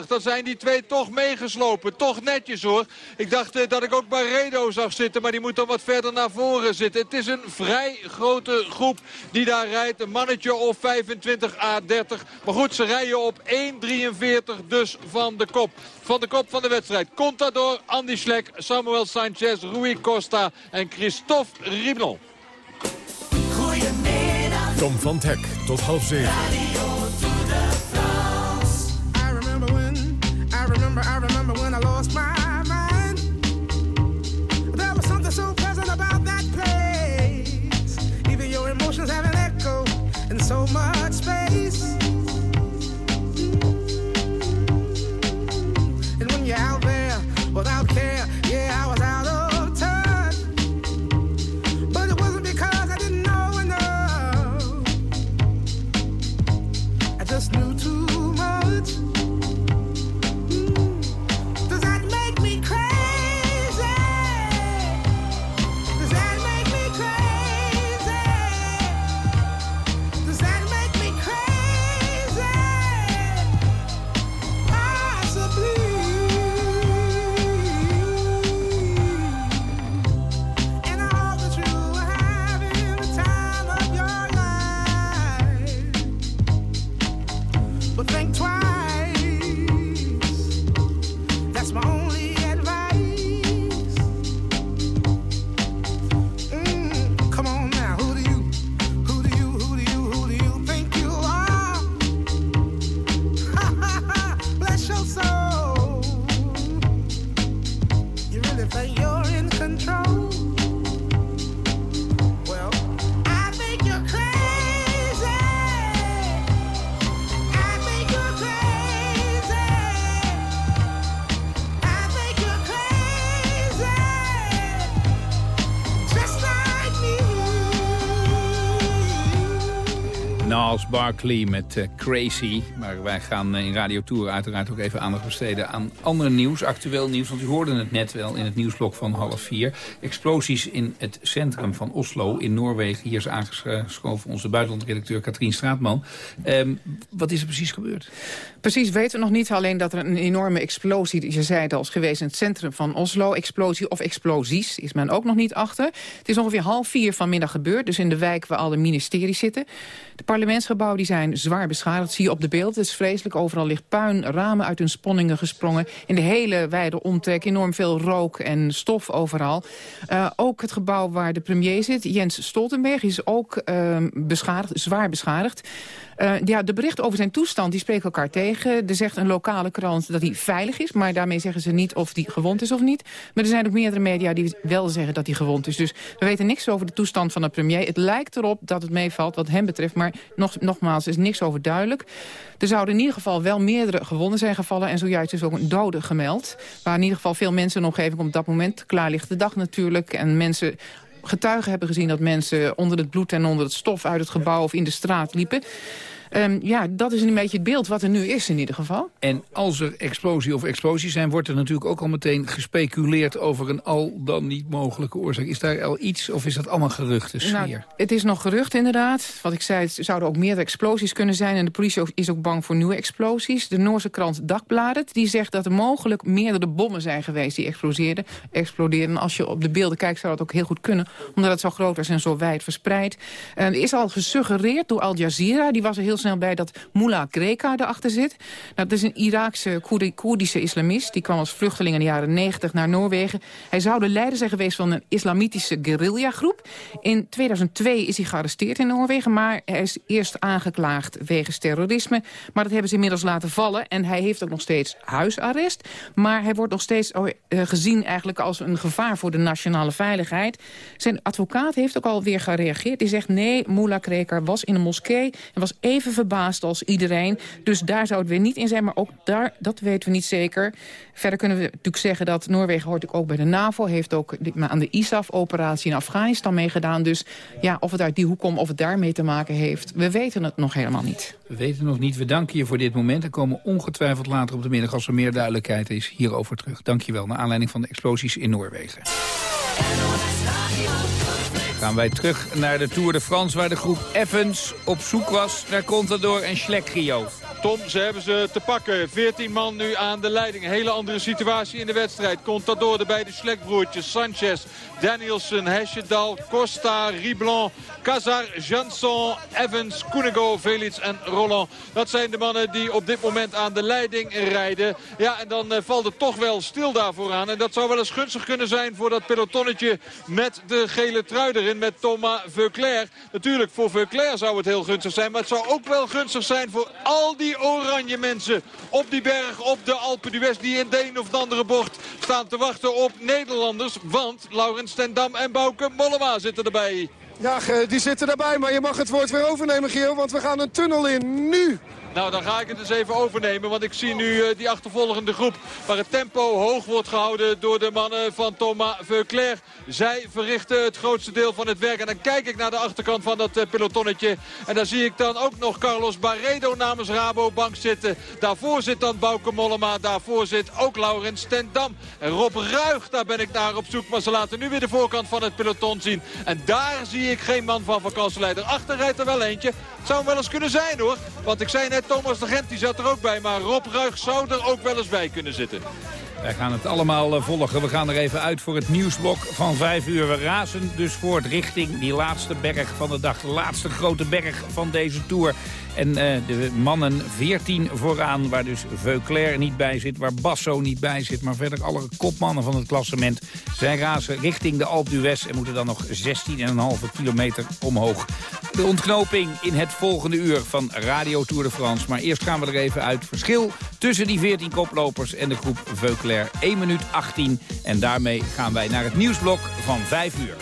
1.43. Dan zijn die twee toch meegeslopen. Toch netjes hoor. Ik dacht uh, dat ik ook bij Redo zag zitten. Maar die moet dan wat verder naar voren zitten. Het is een vrij grote groep die daar rijdt. Een mannetje of 25 à 30. Maar goed, ze rijden op 1.43 dus van de kop. Van de kop van de wedstrijd. Contador, Andy Schlek, Samuel Sanchez, Rui Costa en Christophe Riblon. Goedemiddag. Tom van Hek tot half zeven. Radio to the France. I remember when, I remember, I remember when I lost my mind. There was something so pleasant Barkley met uh, Crazy. Maar wij gaan uh, in Radio Tour uiteraard ook even aandacht besteden aan ander nieuws. Actueel nieuws, want u hoorde het net wel in het nieuwsblok van half vier. Explosies in het centrum van Oslo in Noorwegen. Hier is aangeschoven onze buitenlandredacteur Katrien Straatman. Um, wat is er precies gebeurd? Precies weten we nog niet. Alleen dat er een enorme explosie, je zei het al, is geweest in het centrum van Oslo. Explosie of explosies is men ook nog niet achter. Het is ongeveer half vier vanmiddag gebeurd. Dus in de wijk waar alle ministeries zitten. De parlementsgebouwen die zijn zwaar beschadigd. zie je op de beeld. Het is vreselijk. Overal ligt puin, ramen uit hun sponningen gesprongen. In de hele wijde omtrek enorm veel rook en stof overal. Uh, ook het gebouw waar de premier zit, Jens Stoltenberg, is ook uh, beschadigd, zwaar beschadigd. Uh, ja, de berichten over zijn toestand die spreken elkaar tegen. Er zegt een lokale krant dat hij veilig is. Maar daarmee zeggen ze niet of hij gewond is of niet. Maar er zijn ook meerdere media die wel zeggen dat hij gewond is. Dus we weten niks over de toestand van de premier. Het lijkt erop dat het meevalt wat hem betreft. Maar nog, nogmaals, is niks over duidelijk. Er zouden in ieder geval wel meerdere gewonden zijn gevallen. En zojuist is ook een dode gemeld. Waar in ieder geval veel mensen in de omgeving op dat moment... klaar ligt de dag natuurlijk. En mensen getuigen hebben gezien dat mensen onder het bloed en onder het stof uit het gebouw of in de straat liepen. Um, ja, dat is een beetje het beeld wat er nu is in ieder geval. En als er explosie of explosies zijn... wordt er natuurlijk ook al meteen gespeculeerd... over een al dan niet mogelijke oorzaak. Is daar al iets of is dat allemaal geruchten? Nou, het is nog gerucht inderdaad. Wat ik zei, het zouden ook meerdere explosies kunnen zijn... en de politie is ook bang voor nieuwe explosies. De Noorse krant Dagbladet die zegt dat er mogelijk meerdere bommen zijn geweest... die explodeerden. explodeerden. Als je op de beelden kijkt zou dat ook heel goed kunnen... omdat het zo groot was en zo wijd verspreid. Uh, er is al gesuggereerd door Al Jazeera... die was er heel snel bij dat Mullah Greka erachter zit. Nou, dat is een Iraakse Koerdische islamist. Die kwam als vluchteling in de jaren 90 naar Noorwegen. Hij zou de leider zijn geweest van een islamitische guerrilla-groep. In 2002 is hij gearresteerd in Noorwegen... maar hij is eerst aangeklaagd wegens terrorisme. Maar dat hebben ze inmiddels laten vallen. En hij heeft ook nog steeds huisarrest. Maar hij wordt nog steeds oh, eh, gezien eigenlijk als een gevaar voor de nationale veiligheid. Zijn advocaat heeft ook alweer gereageerd. Die zegt nee, Mullah Kreker was in een moskee... en was even verbaasd als iedereen. Dus daar zou het weer niet in zijn, maar ook daar, dat weten we niet zeker. Verder kunnen we natuurlijk zeggen dat Noorwegen hoort ook bij de NAVO... heeft ook aan de ISAF-operatie in Afghanistan meegedaan. Dus ja, of het uit die hoek komt, of het daarmee te maken heeft... we weten het nog helemaal niet. We weten nog niet. We danken je voor dit moment. Er komen ongetwijfeld later op de middag, als er meer duidelijkheid is, hierover terug. Dank je wel, naar aanleiding van de explosies in Noorwegen gaan wij terug naar de Tour de France... waar de groep Evans op zoek was naar Contador en Schleck-Rio. Tom, ze hebben ze te pakken. 14 man nu aan de leiding. Hele andere situatie in de wedstrijd. Contador de beide Schleckbroertjes. Sanchez, Danielson, Hesjedal, Costa, Riblon, Kazar, Jansson, Evans, Koenigo, Velits en Roland. Dat zijn de mannen die op dit moment aan de leiding rijden. Ja, en dan uh, valt het toch wel stil daarvoor aan. En dat zou wel eens gunstig kunnen zijn voor dat pelotonnetje met de gele trui erin. Met Thomas Veuclair. Natuurlijk, voor Veuclair zou het heel gunstig zijn. Maar het zou ook wel gunstig zijn voor al die oranje mensen op die berg, op de Alpen d'Huez... die in de een of andere bocht staan te wachten op Nederlanders. Want Laurens Stendam en Bouke Mollema zitten erbij. Ja, die zitten erbij, maar je mag het woord weer overnemen, Geel. Want we gaan een tunnel in, nu. Nou, dan ga ik het eens even overnemen. Want ik zie nu uh, die achtervolgende groep waar het tempo hoog wordt gehouden door de mannen van Thomas Veuclair. Zij verrichten het grootste deel van het werk. En dan kijk ik naar de achterkant van dat uh, pelotonnetje. En daar zie ik dan ook nog Carlos Barredo namens Rabobank zitten. Daarvoor zit dan Bouke Mollema. Daarvoor zit ook Laurens Stendam. En Rob Ruig, daar ben ik naar op zoek. Maar ze laten nu weer de voorkant van het peloton zien. En daar zie ik geen man van vakantieleider. Achter rijdt er wel eentje. Het zou hem wel eens kunnen zijn hoor. Want ik zei net Thomas de Gent die zat er ook bij. Maar Rob Ruig zou er ook wel eens bij kunnen zitten. Wij gaan het allemaal eh, volgen. We gaan er even uit voor het nieuwsblok van 5 uur. We razen dus voort richting die laatste berg van de dag. De laatste grote berg van deze Tour. En uh, de mannen 14 vooraan, waar dus Veuclair niet bij zit, waar Basso niet bij zit. Maar verder alle kopmannen van het klassement. Zij razen richting de Alpe d'Huez en moeten dan nog 16,5 kilometer omhoog. De ontknoping in het volgende uur van Radio Tour de France. Maar eerst gaan we er even uit. Verschil tussen die 14 koplopers en de groep Veuclair. 1 minuut 18. En daarmee gaan wij naar het nieuwsblok van 5 uur.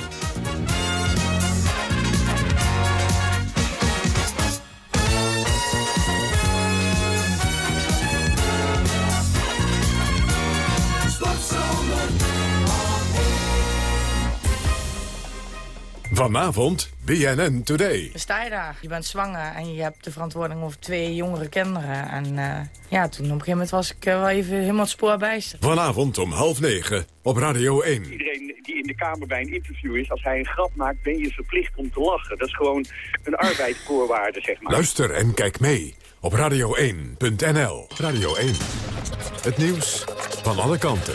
Vanavond BNN Today. Dan sta je daar. Je bent zwanger en je hebt de verantwoording over twee jongere kinderen. En uh, ja, toen op een gegeven moment was ik uh, wel even helemaal het spoor bijster. Vanavond om half negen op Radio 1. Iedereen die in de Kamer bij een interview is, als hij een grap maakt, ben je verplicht om te lachen. Dat is gewoon een arbeidsvoorwaarde, zeg maar. Luister en kijk mee op radio1.nl. Radio 1. Het nieuws van alle kanten.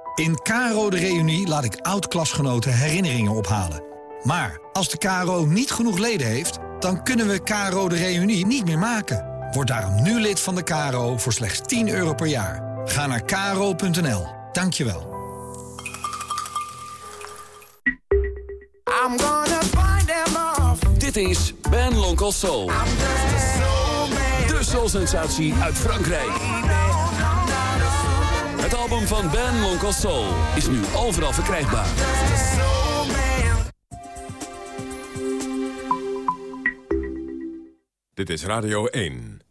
In Caro de Reunie laat ik oud-klasgenoten herinneringen ophalen. Maar als de KRO niet genoeg leden heeft, dan kunnen we Caro de Reunie niet meer maken. Word daarom nu lid van de KRO voor slechts 10 euro per jaar. Ga naar kro.nl. Dankjewel. I'm gonna find them off. Dit is Ben Lonkel Soul. De soul-sensatie uit Frankrijk. Het album van Ben Lonkel Soul is nu overal verkrijgbaar. Dit is Radio 1.